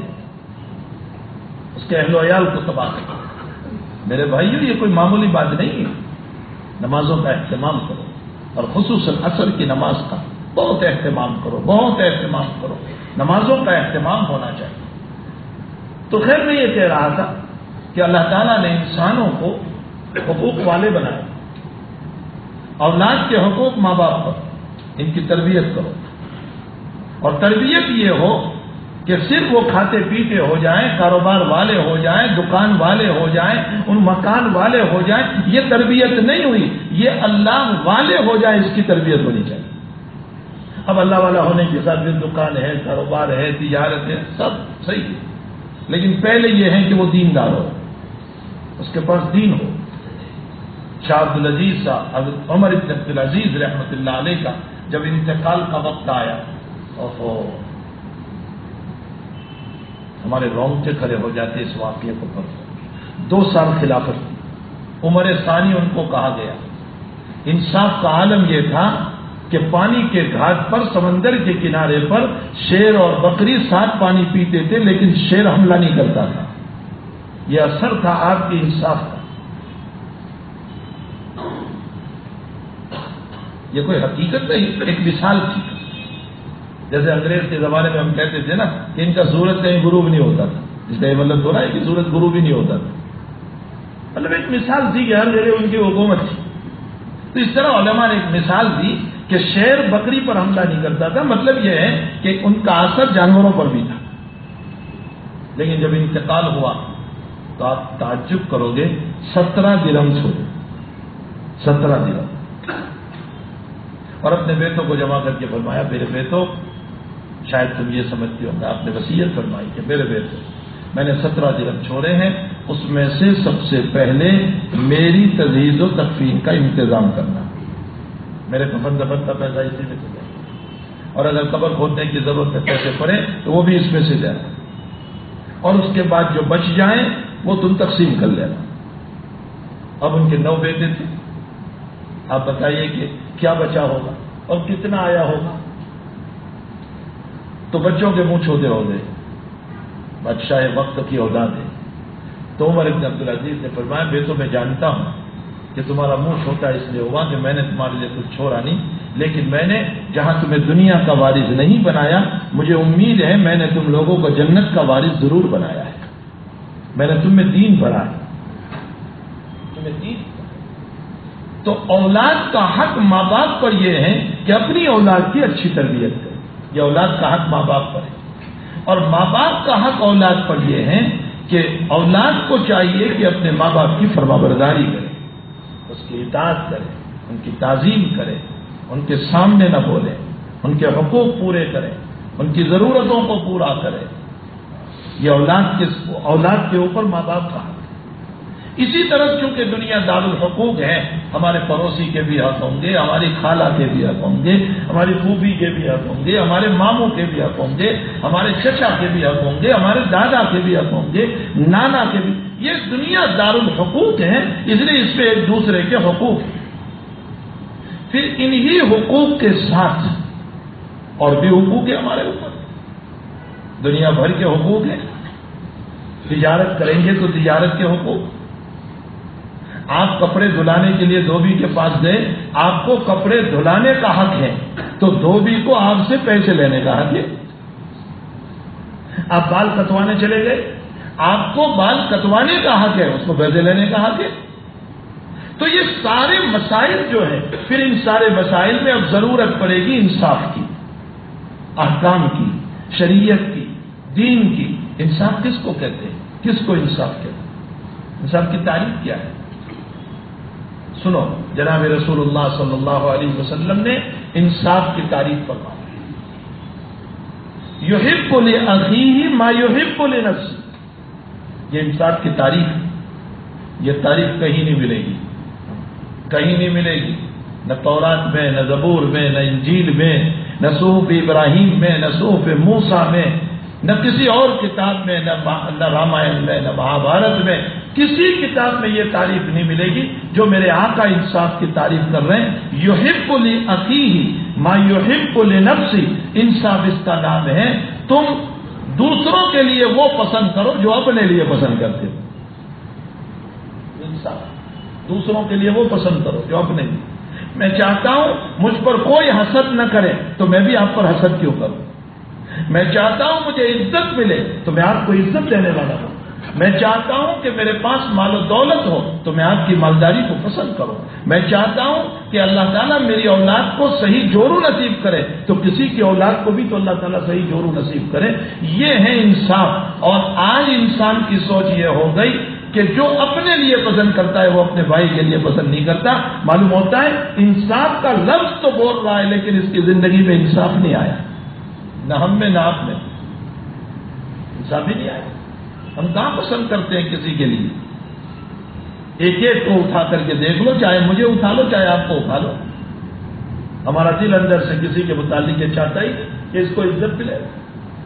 اس کے اہل و عیال کو تباہ کر دے۔ میرے بھائیو، یہ کوئی معمولی بات نہیں ہے۔ نمازوں کا اہتمام کرو اور خصوصاً اثر کی نماز کا بہت اہتمام کرو، بہت اہتمام کرو۔ نمازوں کا اہتمام ہونا چاہیے۔ تو خیر میں یہ کہہ رہا تھا کہ اللہ تعالیٰ نے انسانوں کو حقوق والے بنائے۔ اولاد کے حقوق ماں باپ پر۔ ان کی تربیت کرو۔ اور تربیت یہ ہو کہ صرف وہ کھاتے پیتے ہو جائیں، کاروبار والے ہو جائیں، دکان والے ہو جائیں، ان مکان والے ہو جائیں، یہ تربیت نہیں ہوئی، یہ اللہ والے ہو جائیں، اس کی تربیت ہونی چاہیے۔ اب اللہ والا ہونے کے ساتھ بھی دکان ہے، کاروبار ہے، تجارت ہے، سب صحیح ہے۔ لیکن پہلے یہ ہے کہ وہ دیندار ہو، اس کے پاس دین ہو۔ شاہ عبد العزیز صاحب عمر ابن عبد العزیز رحمۃ اللہ علیہ کا جب انتقال کا وقت آیا ہمارے رونگٹے کھڑے ہو جاتے اس واقعے کو پر دو سال خلافت عمر ثانی ان کو کہا گیا۔ انصاف کا عالم یہ تھا کہ پانی کے گھاٹ پر، سمندر کے کنارے پر شیر اور بکری ساتھ پانی پیتے تھے، لیکن شیر حملہ نہیں کرتا تھا۔ یہ اثر تھا آپ کے انصاف کا۔ یہ کوئی حقیقت نہیں، ایک مثال تھی جیسے انگریز کے زمانے میں ہم کہتے تھے نا کہ ان کا سورج کہیں گرو بھی نہیں ہوتا تھا۔ اس کا یہ مطلب تو رہا ہے کہ سورج گرو بھی نہیں ہوتا تھا۔ مطلب ایک مثال تھی کہ ہر جگہ ان کی حکومت تھی۔ تو اس طرح علماء نے ایک مثال دی کہ شیر بکری پر حملہ نہیں کرتا تھا۔ مطلب یہ ہے کہ ان کا اثر جانوروں پر بھی تھا۔ لیکن جب انتقال ہوا تو آپ تعجب کرو گے، سترہ درم چھوڑ سترہ درم اور اپنے بیٹوں کو جمع کر کے فرمایا، میرے بیٹوں شاید تم یہ سمجھتے ہو آپ نے وسیعت فرمائی کہ میرے بیٹوں میں نے سترہ درم چھوڑے ہیں، اس میں سے سب سے پہلے میری تجویز و تقفین کا انتظام کرنا۔ میرے کفن دفن کا پیسہ اسی میں سے اور اگر قبر کھودنے کی ضرورت ہے، پیسے پڑے، تو وہ بھی اس میں سے جائے اور اس کے بعد جو بچ جائیں، وہ تم تقسیم کر لینا۔ اب ان کے نو بیٹے تھے۔ آپ بتائیے کہ کیا بچا ہوگا اور کتنا آیا ہوگا؟ تو بچوں کے منہ چھوٹے ہو گئے۔ بادشاہ وقت کی اولاد ہے۔ تو عمر ابن عبدالعزیز نے فرمایا بیٹوں میں جانتا ہوں کہ تمہارا منہ چھوٹا اس لیے ہوا کہ میں نے تمہارے لیے کچھ چھوڑا نہیں، لیکن میں نے جہاں تمہیں دنیا کا وارث نہیں بنایا، مجھے امید ہے میں نے تم لوگوں کو جنت کا وارث ضرور بنایا ہے۔ میں نے تم میں دین بڑھا تمہیں دین تو اولاد کا حق ماں باپ پر یہ ہے کہ اپنی اولاد کی اچھی تربیت کرے۔ یہ اولاد کا حق ماں باپ پر ہے۔ اور ماں باپ کا حق اولاد پر یہ ہے کہ اولاد کو چاہیے کہ اپنے ماں باپ کی فرما برداری کرے، اس کی اطاعت کرے، ان کی تعظیم کرے، ان کے سامنے نہ بولے، ان کے حقوق پورے کرے، ان کی ضرورتوں کو پورا کرے۔ یہ اولاد کے اولاد کے اوپر ماں باپ کا حق اسی طرح چونکہ دنیا دار الحقوق ہے، ہمارے پڑوسی کے بھی حق ہوں گے، ہماری خالہ کے بھی حق ہوں گے، ہماری خوبی کے بھی حق ہوں گے، ہمارے ماموں کے بھی حق ہوں گے، ہمارے چچا کے بھی حق ہوں گے، ہمارے دادا کے بھی حق ہوں گے، نانا کے بھی۔ یہ دنیا دار الحقوق ہیں اس لیے اس پہ ایک دوسرے کے حقوق۔ ہیں پھر انہی حقوق کے ساتھ اور بھی حقوق ہیں ہمارے اوپر۔ دنیا بھر کے حقوق ہیں۔ تجارت کریں گے تو تجارت کے حقوق۔ آپ کپڑے دھلانے کے لیے دھوبی کے پاس گئے، آپ کو کپڑے دھلانے کا حق ہے، تو دھوبی کو آپ سے پیسے لینے کا حق ہے۔ آپ بال کٹوانے چلے گئے، آپ کو بال کٹوانے کا حق ہے، اس کو پیسے لینے کا حق ہے۔ تو یہ سارے مسائل جو ہیں، پھر ان سارے مسائل میں اب ضرورت پڑے گی انصاف کی، احکام کی، شریعت کی، دین کی۔ انصاف کس کو کہتے ہیں؟ کس کو انصاف کہتے ہیں؟ انصاف کی تعریف کیا ہے؟ سنو، جناب رسول اللہ صلی اللہ علیہ وسلم نے انصاف کی تعریف پر یوہب کو لے عظیم ما یوہب کو لے نفس یہ انصاف کی تعریف یہ تعریف کہیں نہیں ملے گی۔ کہیں نہیں ملے گی۔ نہ تورات میں، نہ زبور میں، نہ انجیل میں، نہ صحف ابراہیم میں، نہ صحف موسا میں، نہ کسی اور کتاب میں نہ رامائن میں، نہ مہابھارت میں کسی کتاب میں یہ تعریف نہیں ملے گی جو میرے آقا انصاف کی تعریف کر رہے ہیں۔ یوہب لی عقی ما یوہب لی نفسی۔ انصاف اس کا نام ہے۔ تم دوسروں کے لیے وہ پسند کرو جو اپنے لیے پسند کرتے ہو۔ انصاف۔ دوسروں کے لیے وہ پسند کرو جو اپنے لیے۔ میں چاہتا ہوں مجھ پر کوئی حسد نہ کرے تو میں بھی آپ پر حسد کیوں کروں؟ میں چاہتا ہوں مجھے عزت ملے تو میں آپ کو عزت دینے والا ہوں۔ میں چاہتا ہوں کہ میرے پاس مال و دولت ہو تو میں آپ کی مالداری کو پسند کروں۔ میں چاہتا ہوں کہ اللہ تعالیٰ میری اولاد کو صحیح جورو نصیب کرے۔ تو کسی کی اولاد کو بھی تو اللہ تعالیٰ صحیح جورو نصیب کرے۔ یہ ہے انصاف۔ اور آج انسان کی سوچ یہ ہو گئی کہ جو اپنے لیے پسند کرتا ہے وہ اپنے بھائی کے لیے پسند نہیں کرتا۔ معلوم ہوتا ہے انصاف کا لفظ تو بول رہا ہے لیکن اس کی زندگی میں انصاف نہیں آیا۔ نہ ہم میں، نہ آپ میں۔ انصاف ہی نہیں آیا۔ ہم کہاں پسند کرتے ہیں کسی کے لیے؟ ایک ایک کو اٹھا کر کے دیکھ لو، چاہے مجھے اٹھا لو، چاہے آپ کو اٹھا لو۔ ہمارا دل اندر سے کسی کے متعلق یہ چاہتا ہی کہ اس کو عزت ملے،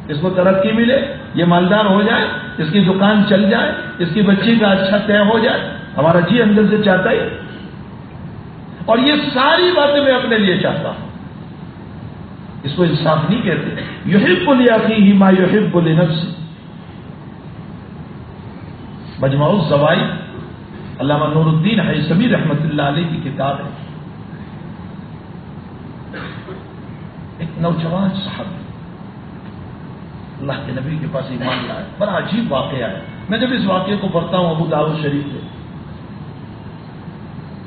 اس کو ترقی ملے، یہ مالدار ہو جائے، اس کی دکان چل جائے، اس کی بچی کا اچھا طے ہو جائے۔ ہمارا جی اندر سے چاہتا ہی اور یہ ساری باتیں میں اپنے لیے چاہتا ہوں۔ اس کو انصاف نہیں کہتے۔ یوہب بولے آتی ہی ماں یوہب بولے نفس مجموع الزوائی علامہ نور الدین ہے سبیر رحمت اللہ علیہ کی کتاب ہے۔ ایک نوجوان صاحب اللہ کے نبی کے پاس ایمان لایا۔ بڑا عجیب واقعہ ہے۔ میں جب اس واقعے کو پڑھتا ہوں، ابو داود شریف سے،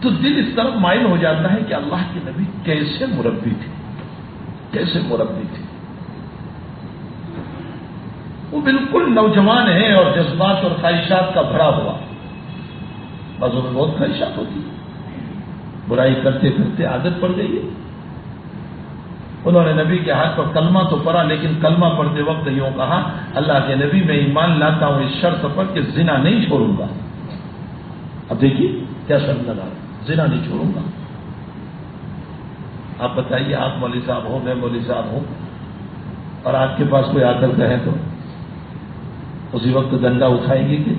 تو دل اس طرف مائل ہو جاتا ہے کہ اللہ کے نبی کیسے مربی تھے، کیسے مربی تھے۔ وہ بالکل نوجوان ہے اور جذبات اور خواہشات کا بھرا ہوا۔ بس میں بہت خواہشات ہوتی برائی کرتے کرتے عادت پڑ گئی ہے۔ انہوں نے نبی کے ہاتھ پر کلمہ تو پڑا لیکن کلمہ پڑھتے وقت یوں کہا، اللہ کے نبی میں ایمان لاتا ہوں، اس شرط پر کہ زنا نہیں چھوڑوں گا۔ اب دیکھیے کیا شرط لگا۔ زنا نہیں چھوڑوں گا۔ آپ بتائیے، آپ مولوی صاحب ہو میں مولوی صاحب ہوں، اور آپ کے پاس کوئی آ کر کہے تو؟ اسی وقت ڈنڈا اٹھائیں گے کہ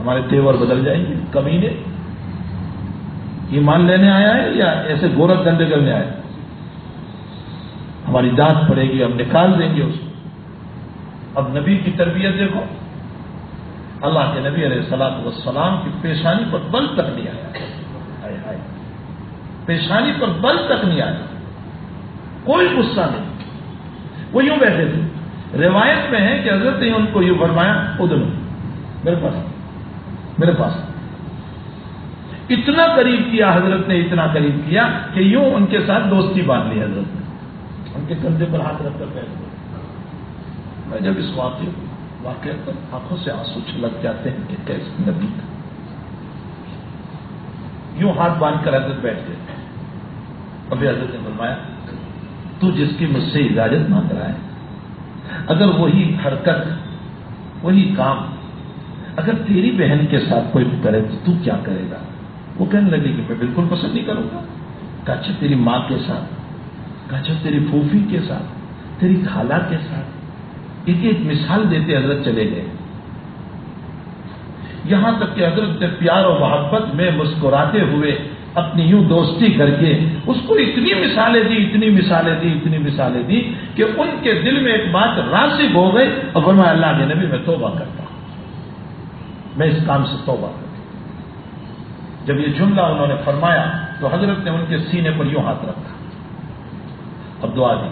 ہمارے تیور بدل جائیں گے کمی نے ایمان لینے آیا ہے یا ایسے گورکھ ڈنڈے کرنے آئے ہماری دانت پڑے گی، ہم نکال دیں گے اس کو۔ اب نبی کی تربیت دیکھو۔ اللہ کے نبی علیہ السلام والسلام کی پیشانی پر بل تک نہیں آیا۔ پیشانی پر بل تک نہیں آیا۔ کوئی غصہ نہیں۔ وہ یوں بیٹھے تھے۔ روایت میں ہے کہ حضرت نے ان کو یوں فرمایا ادھر میرے پاس میرے پاس۔ اتنا قریب کیا حضرت نے، اتنا قریب کیا کہ یوں ان کے ساتھ دوستی باندھ لی حضرت نے۔ ان کے کندھے پر ہاتھ رکھ کر بیٹھ گئے۔ میں جب اس واقعے واقعہ پر آنکھوں سے آنسو چھلک جاتے ہیں کہ کیسے نبی تھا۔ یوں ہاتھ باندھ کر حضرت بیٹھ گئے۔ ابھی حضرت نے فرمایا، تو جس کی مجھ سے اجازت مانگ رہا ہے اگر وہی حرکت، وہی کام، اگر تیری بہن کے ساتھ کوئی کرے تو تو کیا کرے گا؟ وہ کہنے لگے کہ میں بالکل پسند نہیں کروں گا۔ کہ اچھا تیری ماں کے ساتھ اچھا تیری پھوپھی کے ساتھ، تیری خالہ کے ساتھ۔ ایک ایک مثال دیتے حضرت چلے گئے۔ یہاں تک کہ حضرت نے پیار و محبت میں مسکراتے ہوئے اپنی یوں دوستی کر کے اس کو اتنی مثالیں دی، اتنی مثالیں دی، اتنی مثالیں دی کہ ان کے دل میں ایک بات راسک ہو گئی اور فرمایا، اللہ کے نبی، میں توبہ کرتا ہوں۔ میں اس کام سے توبہ کرتا ہوں۔ جب یہ جملہ انہوں نے فرمایا تو حضرت نے ان کے سینے پر یوں ہاتھ رکھا۔ اب دعا دی۔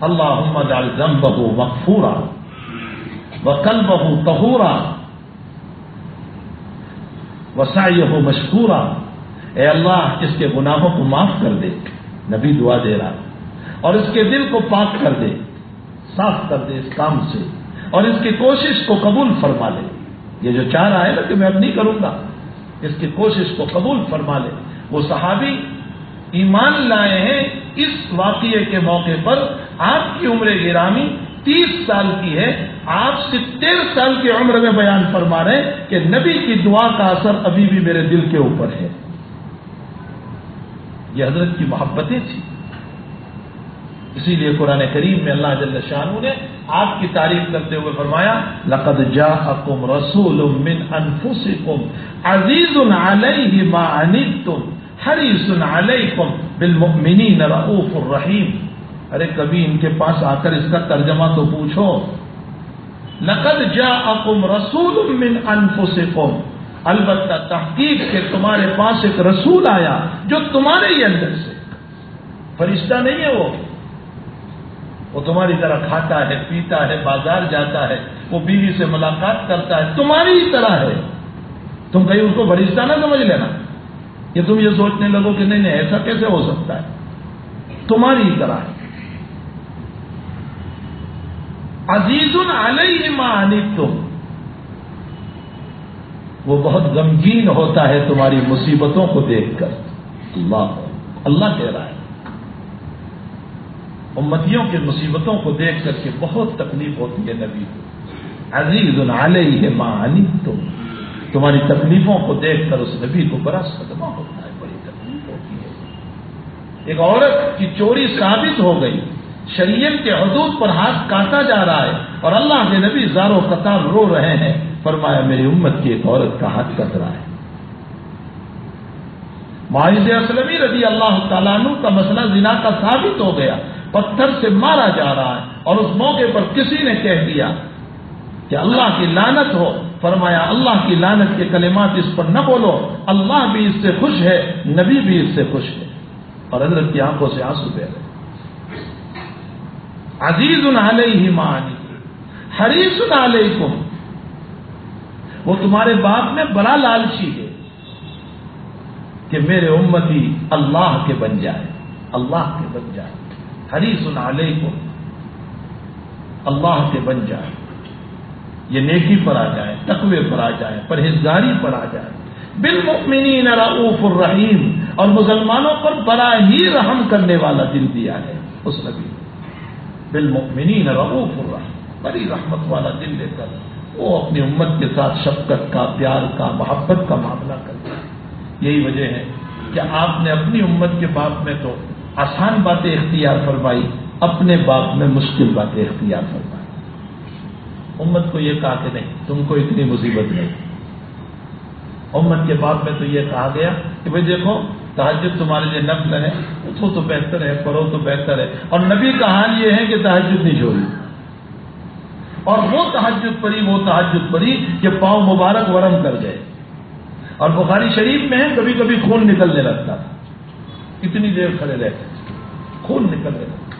اللہ محمد الزم بہو مقفورا و کل بہو تہورا وسائی ہو مشکورا اے اللہ، اس کے گناہوں کو معاف کر دے۔ نبی دعا دے رہا۔ اور اس کے دل کو پاک کر دے۔ صاف کر دے اس کام سے۔ اور اس کی کوشش کو قبول فرما لے۔ یہ جو چاہ رہا ہے نا کہ میں اب نہیں کروں گا، اس کی کوشش کو قبول فرما لے۔ وہ صحابی ایمان لائے ہیں اس واقعے کے موقع پر۔ آپ کی عمر گرامی تیس سال کی ہے۔ آپ ستر سال کی عمر میں بیان فرما رہے ہیں کہ نبی کی دعا کا اثر ابھی بھی میرے دل کے اوپر ہے۔ یہ حضرت کی محبتیں تھیں۔ اسی لیے قرآن کریم میں اللہ جل شاہ نے آپ کی تعریف کرتے ہوئے فرمایا، لقد جاءکم رسول من انفسکم عزیز علیہ ما عنیتم حریص علیکم بالمؤمنین رؤوف الرحیم ارے کبھی ان کے پاس آ کر اس کا ترجمہ تو پوچھو۔ لقد جاءکم رسول من انفسکم البتہ تحقیق کے تمہارے پاس ایک رسول آیا جو تمہارے ہی اندر سے فرشتہ نہیں ہے وہ۔ وہ تمہاری طرح کھاتا ہے، پیتا ہے، بازار جاتا ہے، وہ بیوی سے ملاقات کرتا ہے، تمہاری ہی طرح ہے۔ تم کہیں اس کو فرشتہ نہ سمجھ لینا۔ کہ تم یہ سوچنے لگو کہ نہیں نہیں، ایسا کیسے ہو سکتا ہے؟ تمہاری ہی طرح ہے۔ عزیز علیہ ما تم وہ بہت غمگین ہوتا ہے تمہاری مصیبتوں کو دیکھ کر۔ اللہ اللہ کہہ رہا ہے۔ امتیوں کی مصیبتوں کو دیکھ کر کے بہت تکلیف ہوتی ہے نبی کو۔ عزیز علیہ ما تم تمہاری تکلیفوں کو دیکھ کر اس نبی کو بڑا صدمہ ہوتا ہے، بڑی تکلیف ہوتی ہے۔ ایک عورت کی چوری ثابت ہو گئی۔ شریعت کے حدود پر ہاتھ کاٹا جا رہا ہے اور اللہ کے نبی زاروں قطار رو رہے ہیں۔ فرمایا، میری امت کی ایک عورت کا ہاتھ کٹ رہا ہے؟ معاذ اسلمی رضی اللہ تعالیٰ عنہ کا مسئلہ زنا کا ثابت ہو گیا، پتھر سے مارا جا رہا ہے اور اس موقع پر کسی نے کہہ دیا کہ اللہ کی لانت ہو۔ فرمایا، اللہ کی لانت کے کلمات اس پر نہ بولو، اللہ بھی اس سے خوش ہے، نبی بھی اس سے خوش ہے۔ اور حضرت کی آنکھوں سے آنسو دے رہے عزیز علیہ مانی حریص علیکم وہ تمہارے باپ میں بڑا لالچی ہے کہ میرے امتی اللہ کے بن جائے، اللہ کے بن جائے۔ حریص علیکم، اللہ کے بن جائے۔ یہ نیکی پر آ جائے، تقوی پر آ جائے، پرہیزگاری پر آ جائے۔ بالمؤمنین رعوف الرحیم، اور مسلمانوں پر بڑا ہی رحم کرنے والا دل دیا ہے اس نبی بالمؤمنین رعوف الرحیم، بڑی رحمت والا دل دے کر وہ اپنی امت کے ساتھ شفقت کا، پیار کا، محبت کا معاملہ کرتا ہے۔ یہی وجہ ہے کہ آپ نے اپنی امت کے باپ میں تو آسان باتیں اختیار فرمائی، اپنے باپ میں مشکل باتیں اختیار فرمائی۔ امت کو یہ کہا کہ نہیں، تم کو اتنی مصیبت نہیں۔ امت کے بعد میں تو یہ کہا گیا کہ بھائی دیکھو تحجد تمہارے لیے نقل ہے، اٹھو تو بہتر ہے، پڑھو تو بہتر ہے۔ اور نبی کا حال یہ ہے کہ تحجد نہیں چھوڑی۔ اور وہ تحجد پڑی وہ تحجد پڑی کہ پاؤں مبارک ورم کر جائے۔ اور بخاری شریف میں کبھی کبھی خون نکلنے لگتا۔ اتنی دیر کھڑے رہتے۔ خون نکلنے لگتا۔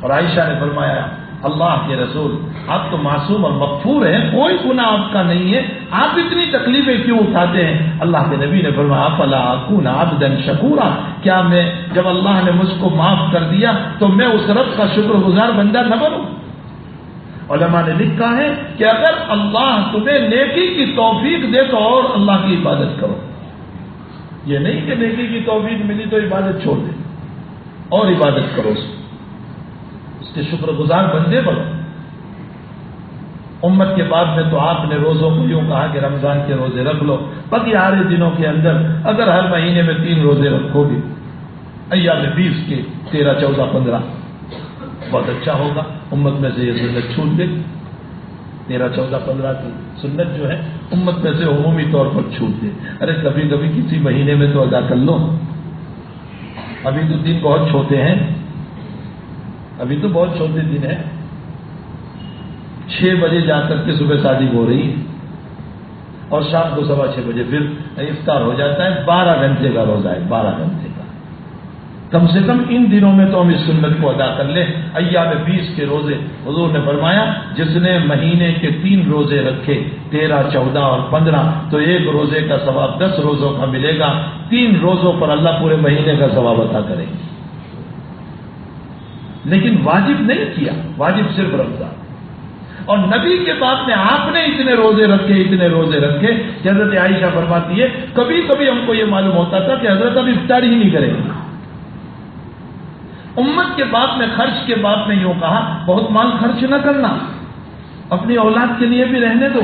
اور عائشہ نے فرمایا، اللہ کے رسول، آپ تو معصوم اور مغفور ہیں، کوئی گناہ آپ کا نہیں ہے۔ آپ اتنی تکلیفیں کیوں اٹھاتے ہیں؟ اللہ کے نبی نے فرمایا فلا کون آپ دن شکورا۔ کیا میں، جب اللہ نے مجھ کو معاف کر دیا، تو میں اس رب کا شکر گزار بندہ نہ بنوں؟ علماء نے لکھا ہے کہ اگر اللہ تمہیں نیکی کی توفیق دے تو اور اللہ کی عبادت کرو۔ یہ نہیں کہ نیکی کی توفیق ملی تو عبادت چھوڑ دے، اور عبادت کرو اس اس کے شکر گزار بندے بنو۔ امت کے بعد میں تو آپ نے روزوں کو یوں کہا کہ رمضان کے روزے رکھ لو، باقی آرے دنوں کے اندر اگر ہر مہینے میں تین روزے رکھو گے ایام بیس کے تیرہ، چودہ، پندرہ، بہت اچھا ہوگا۔ امت میں سے یہ سنت چھوٹ دے تیرہ چودہ پندرہ کی سنت جو ہے، امت میں سے عمومی طور پر چھوٹ دے ارے، کبھی کبھی کسی مہینے میں تو ادا کر لو۔ ابھی تو دن بہت چھوٹے ہیں۔ ابھی تو بہت چھوٹے دن ہیں۔ چھ بجے جا کر کے صبح شادی ہو رہی ہے۔ اور شام کو سوا چھ بجے پھر افطار ہو جاتا ہے۔ بارہ گھنٹے کا روزہ ہے، بارہ گھنٹے۔ کم سے کم ان دنوں میں تو ہم اس سنت کو ادا کر لیں۔ ایام بیس کے روزے، حضور نے فرمایا، جس نے مہینے کے تین روزے رکھے، تیرہ، چودہ اور پندرہ، تو ایک روزے کا ثواب دس روزوں کا ملے گا۔ تین روزوں پر اللہ پورے مہینے کا ثواب ادا کرے۔ گی لیکن واجب نہیں کیا، واجب صرف رمضان۔ اور نبی کے بعد میں آپ نے اتنے روزے رکھے، اتنے روزے رکھے کہ حضرت عائشہ فرماتی ہے، کبھی کبھی ہم کو یہ معلوم ہوتا تھا کہ حضرت اب افطار ہی نہیں کریں گے۔ امت کے بعد میں، خرچ کے بعد میں یوں کہا، بہت مال خرچ نہ کرنا، اپنی اولاد کے لیے بھی رہنے دو۔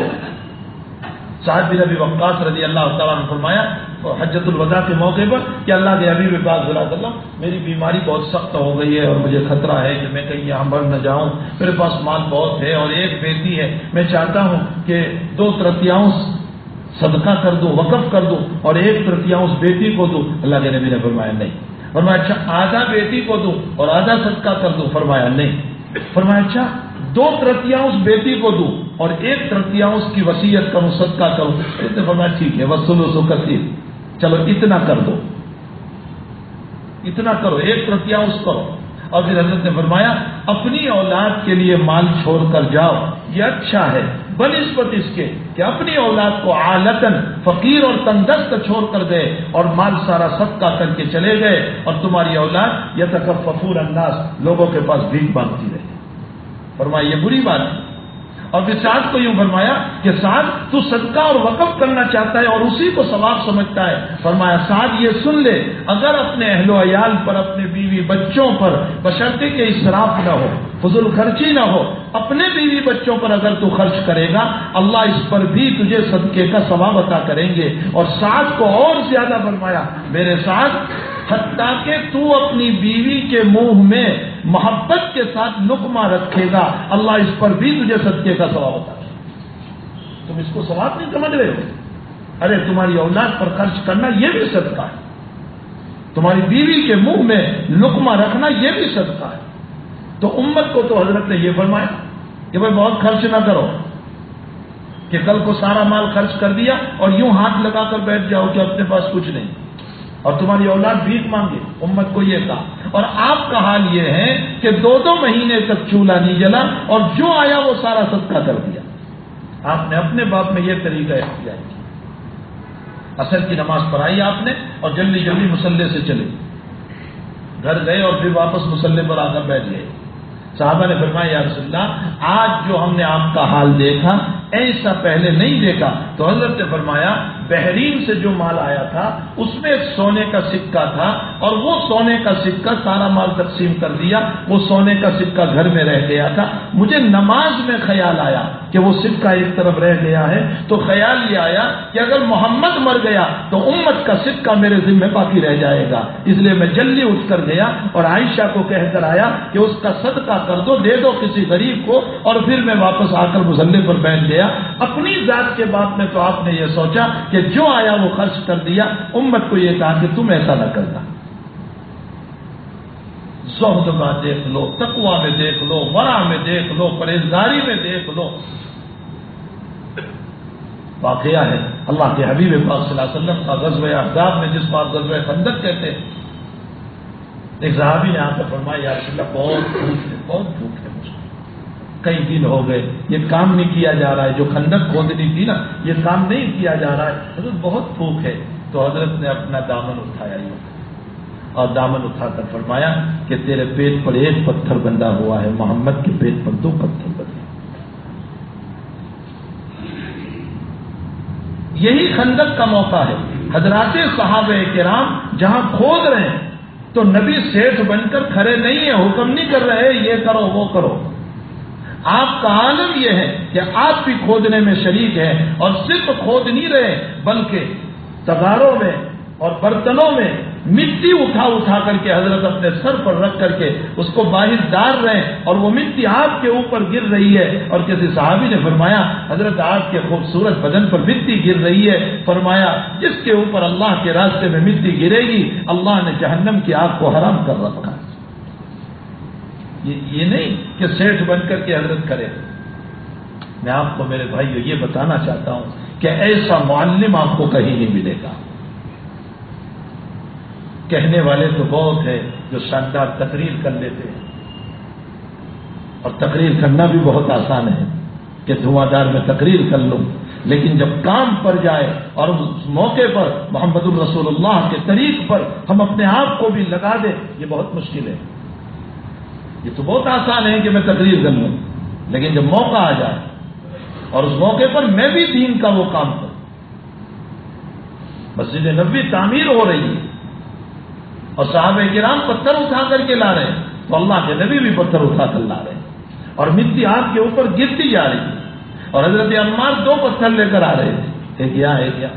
صاحب بن ابھی وقاص رضی اللہ تعالیٰ نے فرمایا حجت الوداع کے موقع پر، کہ اللہ کے ابھی پاک ذرا اللہ میری بیماری بہت سخت ہو گئی ہے اور مجھے خطرہ ہے کہ میں کہیں یہاں بڑھ نہ جاؤں۔ میرے پاس مال بہت ہے اور ایک بیٹی ہے۔ میں چاہتا ہوں کہ دو ترتیاؤں صدقہ کر دوں وقف کر دوں اور ایک ترتیاؤں اس بیٹی کو دوں اللہ کے نبی نے فرمایا، نہیں۔ فرمایا اچھا آدھا بیٹی کو دوں اور آدھا صدقہ کر دوں فرمایا، نہیں۔ فرمایا اچھا دو ترتیاں اس بیٹی کو دوں اور ایک ترتیاں اس کی وسیعت کروں صدقہ کروں فرمایا، ٹھیک ہے وسول سو کثیر۔ چلو، اتنا کر دو۔ اتنا کرو، ایک ترتیاں اس کرو اور پھر حضرت نے فرمایا، اپنی اولاد کے لیے مال چھوڑ کر جاؤ، یہ اچھا ہے۔ بنسبت اس کے کہ اپنی اولاد کو آلتن فقیر اور تندرست چھوڑ کر دے اور مال سارا صدقہ کر کے چلے گئے اور تمہاری اولاد یا تک ففور انداز لوگوں کے پاس بھیک مانگتی رہے۔ فرمایا، یہ بری بات ہے۔ اور پھر سعد کو یوں فرمایا کہ سعد تو صدقہ اور وقف کرنا چاہتا ہے اور اسی کو ثواب سمجھتا ہے۔ فرمایا سعد یہ سن لے، اگر اپنے اہل و عیال پر، اپنے بیوی بچوں پر بشرطے کے اسراف نہ ہو، فضول خرچی نہ ہو، اپنے بیوی بچوں پر اگر تو خرچ کرے گا، اللہ اس پر بھی تجھے صدقے کا ثواب عطا کریں گے۔ اور سعد کو اور زیادہ فرمایا، میرے ساتھ حتیٰ کہ تو اپنی بیوی کے منہ میں محبت کے ساتھ لکما رکھے گا۔ اللہ اس پر بھی تجھے صدقے کا ثواب ہوتا ہے تم اس کو ثواب نہیں سمجھ رہے ہو؟ ارے، تمہاری اولاد پر خرچ کرنا یہ بھی صدقہ ہے۔ تمہاری بیوی کے منہ میں لکما رکھنا یہ بھی صدقہ ہے۔ تو امت کو تو حضرت نے یہ فرمایا کہ بھائی، بہت خرچ نہ کرو کہ کل کو سارا مال خرچ کر دیا اور یوں ہاتھ لگا کر بیٹھ جاؤ کہ اپنے پاس کچھ نہیں۔ اور تمہاری اولاد بھیک مانگے، امت کو یہ کہا۔ اور آپ کا حال یہ ہے کہ دو دو مہینے تک چولہا نہیں جلا اور جو آیا وہ سارا صدقہ کر دیا۔ آپ نے اپنے باپ میں یہ طریقہ اختیار کیا۔ اصل کی نماز پڑھائی آپ نے اور جلدی جلدی مسلح سے چلے۔ گھر گئے اور پھر واپس مسلح پر آ کر بیٹھ گئے۔ صحابہ نے فرمایا، یا رسول اللہ، آج جو ہم نے آپ کا حال دیکھا ایسا پہلے نہیں دیکھا تو حضرت نے فرمایا، بحرین سے جو مال آیا تھا، اس میں سونے کا سکہ تھا اور وہ سونے کا سکہ سارا مال تقسیم کر دیا، وہ سونے کا سکہ گھر میں رہ گیا تھا۔ مجھے نماز میں خیال آیا کہ وہ سکہ ایک طرف رہ گیا ہے، تو خیال یہ آیا کہ اگر محمد مر گیا تو امت کا سکہ میرے ذمہ باقی رہ جائے گا۔ اس لیے میں جلدی اٹھ کر گیا اور عائشہ کو کہہ کر آیا کہ اس کا صدقہ کر دو، دے دو کسی غریب کو اور پھر میں واپس آ کر مسلح پر بیٹھ گیا۔ اپنی ذات کے بعد میں تو آپ نے یہ سوچا کہ جو آیا وہ خرچ کر دیا، امت کو یہ کہا کہ تم ایسا نہ کرنا۔ زہد میں دیکھ لو تکوا میں دیکھ لو ورا میں دیکھ لو، پرہیزگاری میں دیکھ لو۔ واقعہ ہے، اللہ کے حبیب پاک صلی اللہ علیہ وسلم کا غزب احداب میں جس بات غزب خندق کہتے ہیں، ایک صحابی نے آ کر فرمایا، یا رسول اللہ، بہت بھوک ہے، بہت بھوک ہے مجھ کئی دن ہو گئے، یہ کام نہیں کیا جا رہا ہے، جو کھندک کھودنی تھی نا، یہ کام نہیں کیا جا رہا ہے۔ حضرت بہت بھوک ہے۔ تو حضرت نے اپنا دامن اٹھایا یہ اور دامن اٹھا کر فرمایا کہ تیرے پیٹ پر ایک پتھر بندہ ہوا ہے، محمد کے پیٹ پر دو پتھر بندے یہی خندق کا موقع ہے۔ حضرات صحابہ کرام جہاں کھود رہے ہیں، تو نبی سیٹھ بن کر کھڑے نہیں ہیں، حکم نہیں کر رہے، یہ کرو، وہ کرو۔ آپ کا عالم یہ ہے کہ آپ بھی کھودنے میں شریک ہیں اور صرف کھود نہیں رہے، بلکہ تغاروں میں اور برتنوں میں مٹی اٹھا اٹھا کر کے حضرت اپنے سر پر رکھ کر کے اس کو باہر ڈال رہے ہیں اور وہ مٹی آپ کے اوپر گر رہی ہے۔ اور کسی صحابی نے فرمایا، حضرت آپ کے خوبصورت بدن پر مٹی گر رہی ہے۔ فرمایا، جس کے اوپر اللہ کے راستے میں مٹی گرے گی، اللہ نے جہنم کی آگ کو حرام کر رکھا۔ یہ نہیں کہ سیٹھ بن کر کے حضرت کرے۔ میں آپ کو میرے بھائی یہ بتانا چاہتا ہوں کہ ایسا معلم آپ کو کہیں نہیں ملے گا۔ کہنے والے تو بہت ہے جو شاندار تقریر کر لیتے ہیں۔ اور تقریر کرنا بھی بہت آسان ہے کہ دھواں دار میں تقریر کر لوں۔ لیکن جب کام پر جائے اور اس موقع پر محمد الرسول اللہ کے طریق پر ہم اپنے آپ کو بھی لگا دیں، یہ بہت مشکل ہے۔ یہ تو بہت آسان ہے کہ میں تقریر کر لوں۔ لیکن جب موقع آ جائے اور اس موقع پر میں بھی دین کا وہ کام کروں۔ مسجد نبی تعمیر ہو رہی ہے اور صحابہ کرام پتھر اٹھا کر کے لا رہے ہیں۔ تو اللہ کے نبی بھی پتھر اٹھا کر لا رہے ہیں۔ اور مٹی آپ کے اوپر گرتی جا رہی ہے۔ اور حضرت عمار دو پتھر لے کر آ رہے تھے ایک یا ایک یا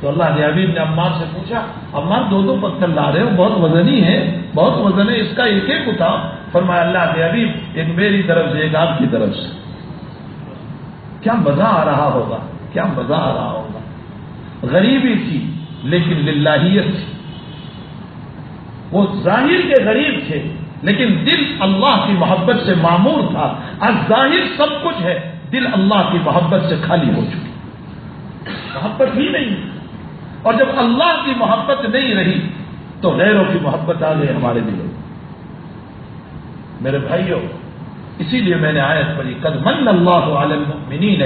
تو اللہ کے حبیب نے عمار سے پوچھا عمار دو دو پتھر لا رہے ہو، بہت وزنی ہے بہت وزن ہے، اس کا ایک ایک اٹھا۔ فرمایا، اللہ کے حبیب ایک میری طرف سے، ایک آپ کی طرف سے۔ کیا مزہ آ رہا ہوگا؟ کیا مزہ آ رہا ہوگا؟ غریبی تھی، لیکن للہیت تھی۔ وہ ظاہر کے غریب تھے، لیکن دل اللہ کی محبت سے معمور تھا۔ آج ظاہر سب کچھ ہے، دل اللہ کی محبت سے خالی ہو چکی محبت ہی نہیں۔ اور جب اللہ کی محبت نہیں رہی تو غیروں کی محبت آ گئی ہمارے دلوں میرے بھائیوں، اسی لیے میں نے آیت پڑھی، قد من اللہ عالمین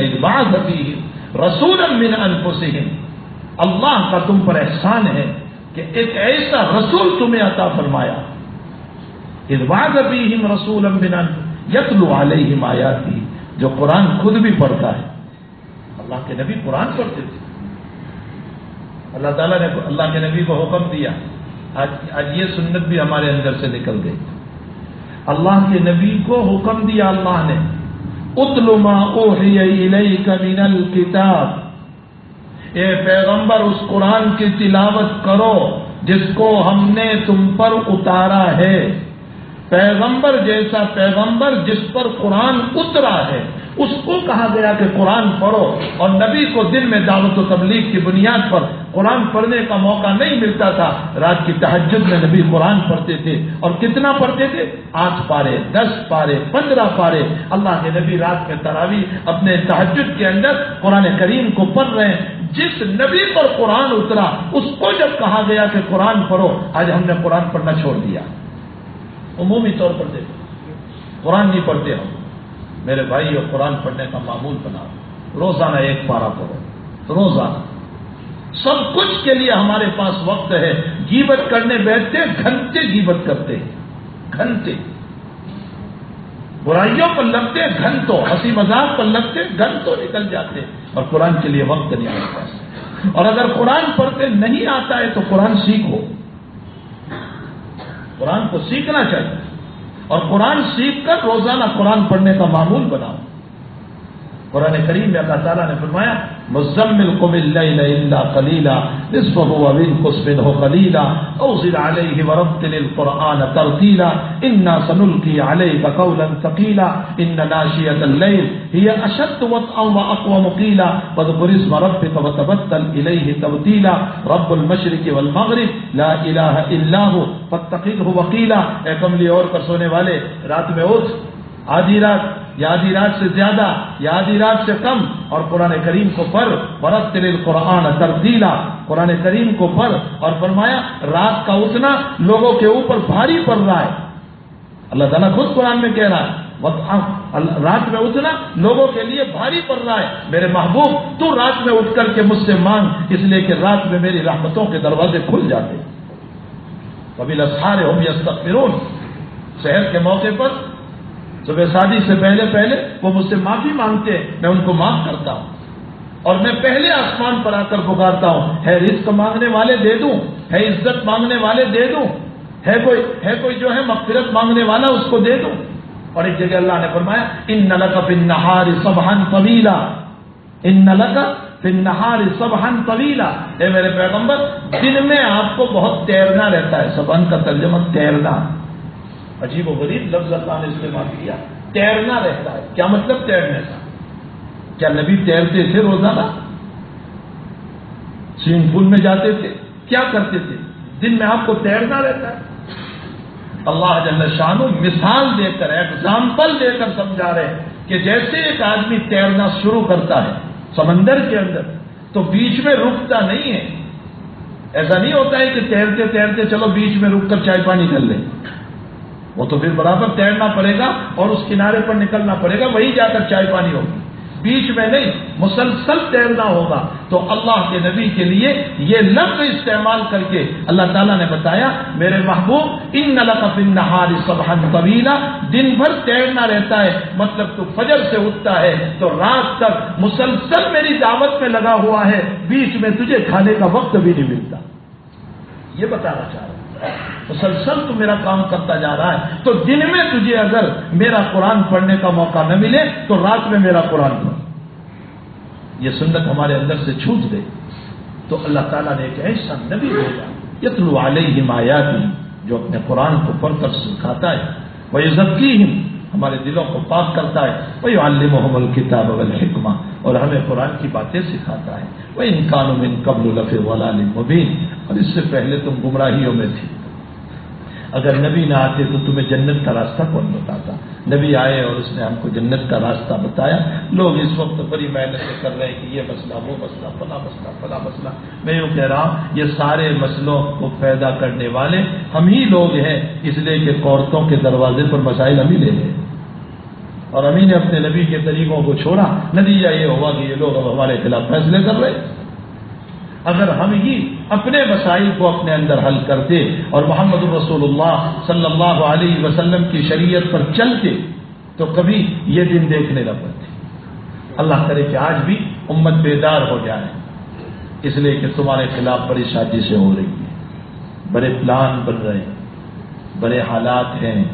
رسول من انفسہم۔ اللہ کا تم پر احسان ہے کہ ایک ایسا رسول تمہیں عطا فرمایا۔ ادباد ابھی رسول امبن یتلو علیہم آیاتی جو قرآن خود بھی پڑھتا ہے۔ اللہ کے نبی قرآن پڑھتے تھے۔ اللہ تعالیٰ نے اللہ کے نبی کو حکم دیا۔ آج آج یہ سنت بھی ہمارے اندر سے نکل گئی۔ اللہ کے نبی کو حکم دیا اللہ نے۔ اتلما اوحی الیک من الکتاب۔ اے پیغمبر، اس قرآن کی تلاوت کرو جس کو ہم نے تم پر اتارا ہے۔ پیغمبر جیسا پیغمبر جس پر قرآن اترا ہے۔ اس کو کہا گیا کہ قرآن پڑھو اور نبی کو دن میں دعوت و تبلیغ کی بنیاد پر قرآن پڑھنے کا موقع نہیں ملتا تھا۔ رات کی تحجد میں نبی قرآن پڑھتے تھے۔ اور کتنا پڑھتے تھے؟ آٹھ پارے، دس پارے، پندرہ پارے۔ اللہ کے نبی رات میں تراوی اپنے تحجد کے اندر قرآن کریم کو پڑھ رہے ہیں۔ جس نبی پر قرآن اترا، اس کو جب کہا گیا کہ قرآن پڑھو، آج ہم نے قرآن پڑھنا چھوڑ دیا۔ عمومی طور پر دیکھو۔ قرآن نہیں پڑھتے ہم۔ میرے بھائی اور قرآن پڑھنے کا معمول بناؤ روزانہ ایک پارا پڑھو۔ روزانہ۔ سب کچھ کے لیے ہمارے پاس وقت ہے۔ گیبت کرنے بیٹھتے، گھنٹے گیبت کرتے۔ گھنٹے۔ برائیوں پر لگتے، گھنٹوں۔ ہنسی مذاق پر لگتے، گھنٹوں نکل جاتے۔ اور قرآن کے لیے وقت نہیں آتا اور اگر قرآن پڑھتے نہیں آتا ہے تو قرآن سیکھو۔ قرآن کو سیکھنا چاہیے۔ اور قرآن سیکھ کر روزانہ قرآن پڑھنے کا معمول بناؤ۔ قرآن کریم میں اللہ تعالیٰ نے فرمایا، مزمل قم اللیل الا قلیلا نصفه وانقص منه قلیلا او زد علیہ ورتل القرآن ترتیلا انا سنلقی علیک قولا ثقیلا ان ناشیة اللیل هي اشد وطئا واقوم قیلا واذكر اسم ربك وتبتل الیہ تبتیلا رب المشرق والمغرب، لا الہ الا هو فاتقه وقیلا اے کملی اور پر سونے والے، رات میں اٹھ، آدھی رات یا آدھی رات سے زیادہ یا آدھی رات سے کم، اور قرآن کریم کو پڑھ برت تل قرآن تبدیلا قرآن کریم کو پڑھ، اور فرمایا، رات کا اٹھنا لوگوں کے اوپر بھاری پڑ رہا ہے۔ اللہ تعالیٰ خود قرآن میں کہہ رہا ہے رات میں اٹھنا لوگوں کے لیے بھاری پڑ رہا ہے۔ میرے محبوب، تو رات میں اٹھ کر کے مجھ سے مانگ، اس لیے کہ رات میں میری رحمتوں کے دروازے کھل جاتے۔ کبھی لسارے ہوں یا شہر کے موقع پر صبح شادی سے پہلے پہلے وہ مجھ سے معافی مانگتے ہیں، میں ان کو معاف کرتا ہوں۔ اور میں پہلے آسمان پر آ کر پکارتا ہوں، ہے رزق مانگنے والے دے دوں، ہے عزت مانگنے والے دے دوں، ہے کوئی ہے کوئی جو ہے مغفرت مانگنے والا اس کو دے دوں۔ اور ایک جگہ اللہ نے فرمایا، ان نلک بن نہار سبحن طویلا۔ ان نلک بن نہار سبحن طویلا۔ اے میرے پیغمبر، دن میں آپ کو بہت تیرنا رہتا ہے سبحن کا ترجمہ تیرنا۔ عجیب و غریب لفظ اللہ نے استعمال کیا۔ تیرنا رہتا ہے۔ کیا مطلب تیرنے کا؟ کیا نبی تیرتے تھے روزانہ؟ سوئمنگ پول میں جاتے تھے۔ کیا کرتے تھے؟ دن میں آپ کو تیرنا رہتا ہے۔ اللہ جل شان مثال دے کر ایگزامپل دے کر سمجھا رہے ہیں کہ جیسے ایک آدمی تیرنا شروع کرتا ہے سمندر کے اندر، تو بیچ میں رکتا نہیں ہے۔ ایسا نہیں ہوتا ہے کہ تیرتے تیرتے چلو بیچ میں رک کر چائے پانی کر لیں۔ وہ تو پھر برابر تیرنا پڑے گا اور اس کنارے پر نکلنا پڑے گا وہی جا کر چائے پانی ہوگی۔ بیچ میں نہیں، مسلسل تیرنا ہوگا۔ تو اللہ کے نبی کے لیے یہ لفظ استعمال کر کے اللہ تعالیٰ نے بتایا، میرے محبوب ان نلقف نہاری سبحن طویلا دن بھر تیرنا رہتا ہے مطلب تو فجر سے اٹھتا ہے، تو رات تک مسلسل میری دعوت میں لگا ہوا ہے۔ بیچ میں تجھے کھانے کا وقت بھی نہیں ملتا۔ یہ بتانا چاہ رہا مسلسل تو میرا کام کرتا جا رہا ہے۔ تو دن میں تجھے اگر میرا قرآن پڑھنے کا موقع نہ ملے، تو رات میں میرا قرآن پڑھ۔ یہ سنت ہمارے اندر سے چھوٹ گئی تو اللہ تعالیٰ نے ایک ایسا نبی بھیجا۔ یتلو علیہم آیاتی، جو اپنے قرآن کو پڑھ کر سکھاتا ہے۔ وہ ذکی ہمارے دلوں کو پاک کرتا ہے۔ وہی عالم محمد کتاب الحکمہ اور ہمیں قرآن کی باتیں سکھاتا ہے۔ وہ انکان من قبل الف مبین اور اس سے پہلے تم گمراہیوں میں تھی اگر نبی نہ آتے تو تمہیں جنت کا راستہ کون بتاتا؟ نبی آئے اور اس نے ہم کو جنت کا راستہ بتایا۔ لوگ اس وقت بڑی محنتیں کر رہے ہیں کہ یہ مسئلہ، وہ مسئلہ، فلاں مسئلہ فلاں مسئلہ۔ میں یوں کہہ رہا ہوں، یہ سارے مسئلوں کو پیدا کرنے والے ہم ہی لوگ ہیں، اس لیے کہ عورتوں کے دروازے پر مسائل ہم ہی لے لیں اور امی نے اپنے نبی کے طریقوں کو چھوڑا، نتیجہ یہ ہوا کہ یہ لوگ اب ہمارے خلاف فیصلے کر رہے اگر ہم ہی اپنے مسائل کو اپنے اندر حل کرتے اور محمد الرسول اللہ صلی اللہ علیہ وسلم کی شریعت پر چلتے، تو کبھی یہ دن دیکھنے نہ پڑتے۔ اللہ کرے کہ آج بھی امت بیدار ہو جائے۔ اس لیے کہ تمہارے خلاف بڑی شادی سے ہو رہی ہے۔ بڑے پلان بن رہے ہیں۔ بڑے حالات ہیں۔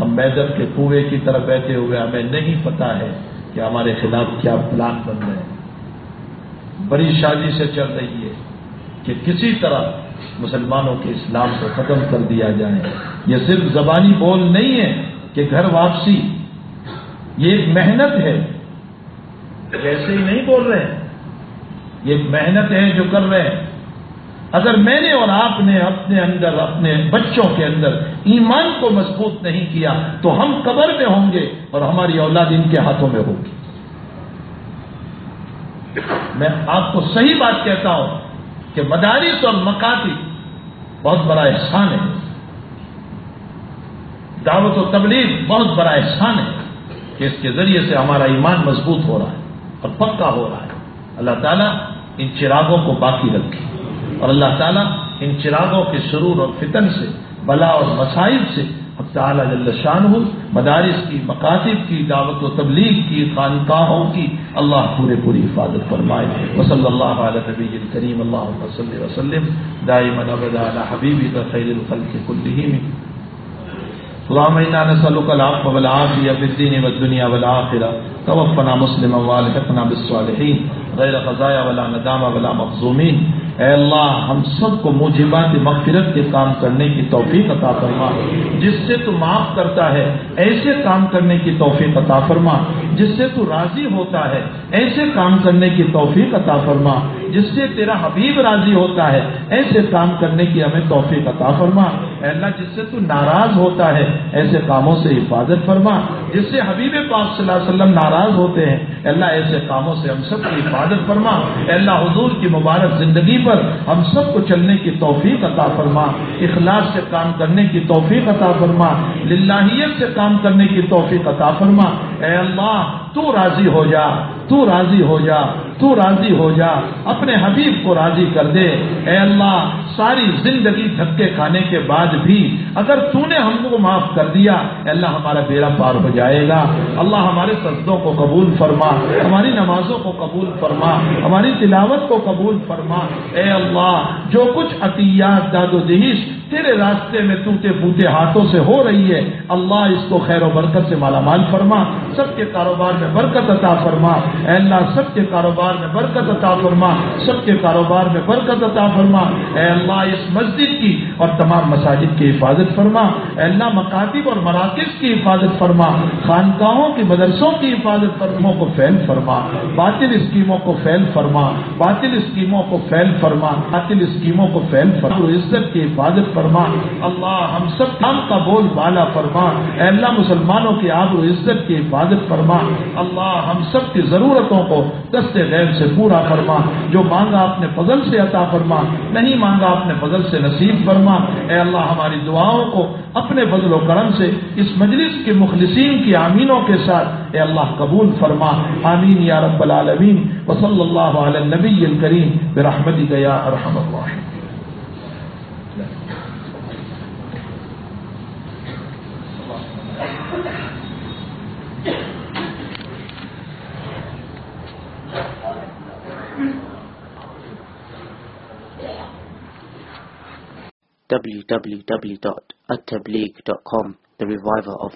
ہم میدر کے کنویں کی طرف بیٹھے ہوئے ہمیں نہیں پتا ہے کہ ہمارے خلاف کیا پلان بن رہے ہیں بڑی شادی سے چل رہی ہے کہ کسی طرح مسلمانوں کے اسلام کو ختم کر دیا جائے۔ یہ صرف زبانی بول نہیں ہے کہ گھر واپسی، یہ ایک محنت ہے۔ ایسے ہی نہیں بول رہے ہیں یہ محنت ہے جو کر رہے ہیں۔ اگر میں نے اور آپ نے اپنے اندر، اپنے بچوں کے اندر ایمان کو مضبوط نہیں کیا، تو ہم قبر میں ہوں گے اور ہماری اولاد ان کے ہاتھوں میں ہوگی۔ میں آپ کو صحیح بات کہتا ہوں کہ مدارس اور مکاتی بہت بڑا احسان ہے۔ دعوت و تبلیغ بہت بڑا احسان ہے کہ اس کے ذریعے سے ہمارا ایمان مضبوط ہو رہا ہے اور پکا ہو رہا ہے۔ اللہ تعالیٰ ان چراغوں کو باقی رکھے۔ اور اللہ تعالیٰ ان چراغوں کے سرور اور فتن سے، بلا اور مسائل سے تعالیٰ جل شان مدارس کی، مکاتب کی، دعوت و تبلیغ کی، خانقاہوں کی اللہ پورے پوری حفاظت فرمائے۔ وصلی اللہ علیہ نبی کریم اللہ وسلم وسلم۔ دائما ابدا حبیبی کا خیر الخلق کلہم۔ اللهم انا نسالك العفو والعافيه في الدين والدنيا والاخره توفنا مسلما والحقنا بالصالحين غیر خزایا ولا ندامہ ولا مخزومین۔ اے اللہ، ہم سب کو موجبات مغفرت کے کام کرنے کی توفیق عطا فرما۔ جس سے تو معاف کرتا ہے، ایسے کام کرنے کی توفیق عطا فرما۔ جس سے تو راضی ہوتا ہے، ایسے کام کرنے کی توفیق عطا فرما۔ جس سے تیرا حبیب راضی ہوتا ہے، ایسے کام کرنے کی ہمیں توفیق عطا فرما۔ اے اللہ، جس سے تو ناراض ہوتا ہے، ایسے کاموں سے حفاظت فرما۔ جس سے حبیب پاک صلی اللہ علیہ وسلم ناراض ہوتے ہیں، اے اللہ، ایسے کاموں سے ہم سب کی حفاظت فرما۔ اے اللہ، حضور کی مبارک زندگی پر ہم سب کو چلنے کی توفیق عطا فرما۔ اخلاص سے کام کرنے کی توفیق عطا فرما۔ للہیت سے کام کرنے کی توفیق عطا فرما۔ اے اللہ، تو راضی ہو جا، تو راضی ہو جا۔ تو راضی ہو جا، اپنے حبیب کو راضی کر دے۔ اے اللہ، ساری زندگی دھکے کھانے کے بعد بھی اگر تو نے ہم کو معاف کر دیا، اے اللہ ہمارا بیڑا پار ہو جائے گا۔ اللہ ہمارے سجدوں کو قبول فرما، ہماری نمازوں کو قبول فرما، ہماری تلاوت کو قبول فرما۔ اے اللہ، جو کچھ عطیات، داد و دہیش تیرے راستے میں ٹوٹے پوتے ہاتھوں سے ہو رہی ہے، اللہ اس کو خیر و برکت سے مالا مال فرما، سب کے کاروبار میں برکت عطا فرما۔ اے اللہ، سب کے کاروبار میں برکت عطا فرما، سب کے کاروبار میں برکت عطا فرما۔ اے اللہ، اس مسجد کی اور تمام مساجد کی حفاظت فرما۔ اے اللہ، مکاتب اور مراکز کی حفاظت فرما۔ خانقاہوں کی مدرسوں کی حفاظت فرموں کو فیل فرما۔ باطل اسکیموں کو فیل فرما۔ باطل اسکیموں کو فیل فرما۔ باطل اسکیموں کو فیل فرما۔ عزت کی حفاظت فرما۔ اللہ، ہم سب ہم کا بول بالا فرما۔ اے اللہ، مسلمانوں کی آب و عزت کی حفاظت فرما۔ اللہ، ہم سب کی ضرورتوں کو دست غیب سے پورا فرما، جو مانگا اپنے فضل سے عطا فرما، نہیں مانگا اپنے فضل سے نصیب فرما۔ اے اللہ، ہماری دعاؤں کو اپنے فضل و کرم سے اس مجلس کے مخلصین کی آمینوں کے ساتھ اے اللہ قبول فرما۔ آمین یا رب العالمین۔ وصلی اللہ علیہ نبی الکریم برحمتی گیا ارحم اللہ www.attableek.com, the reviver of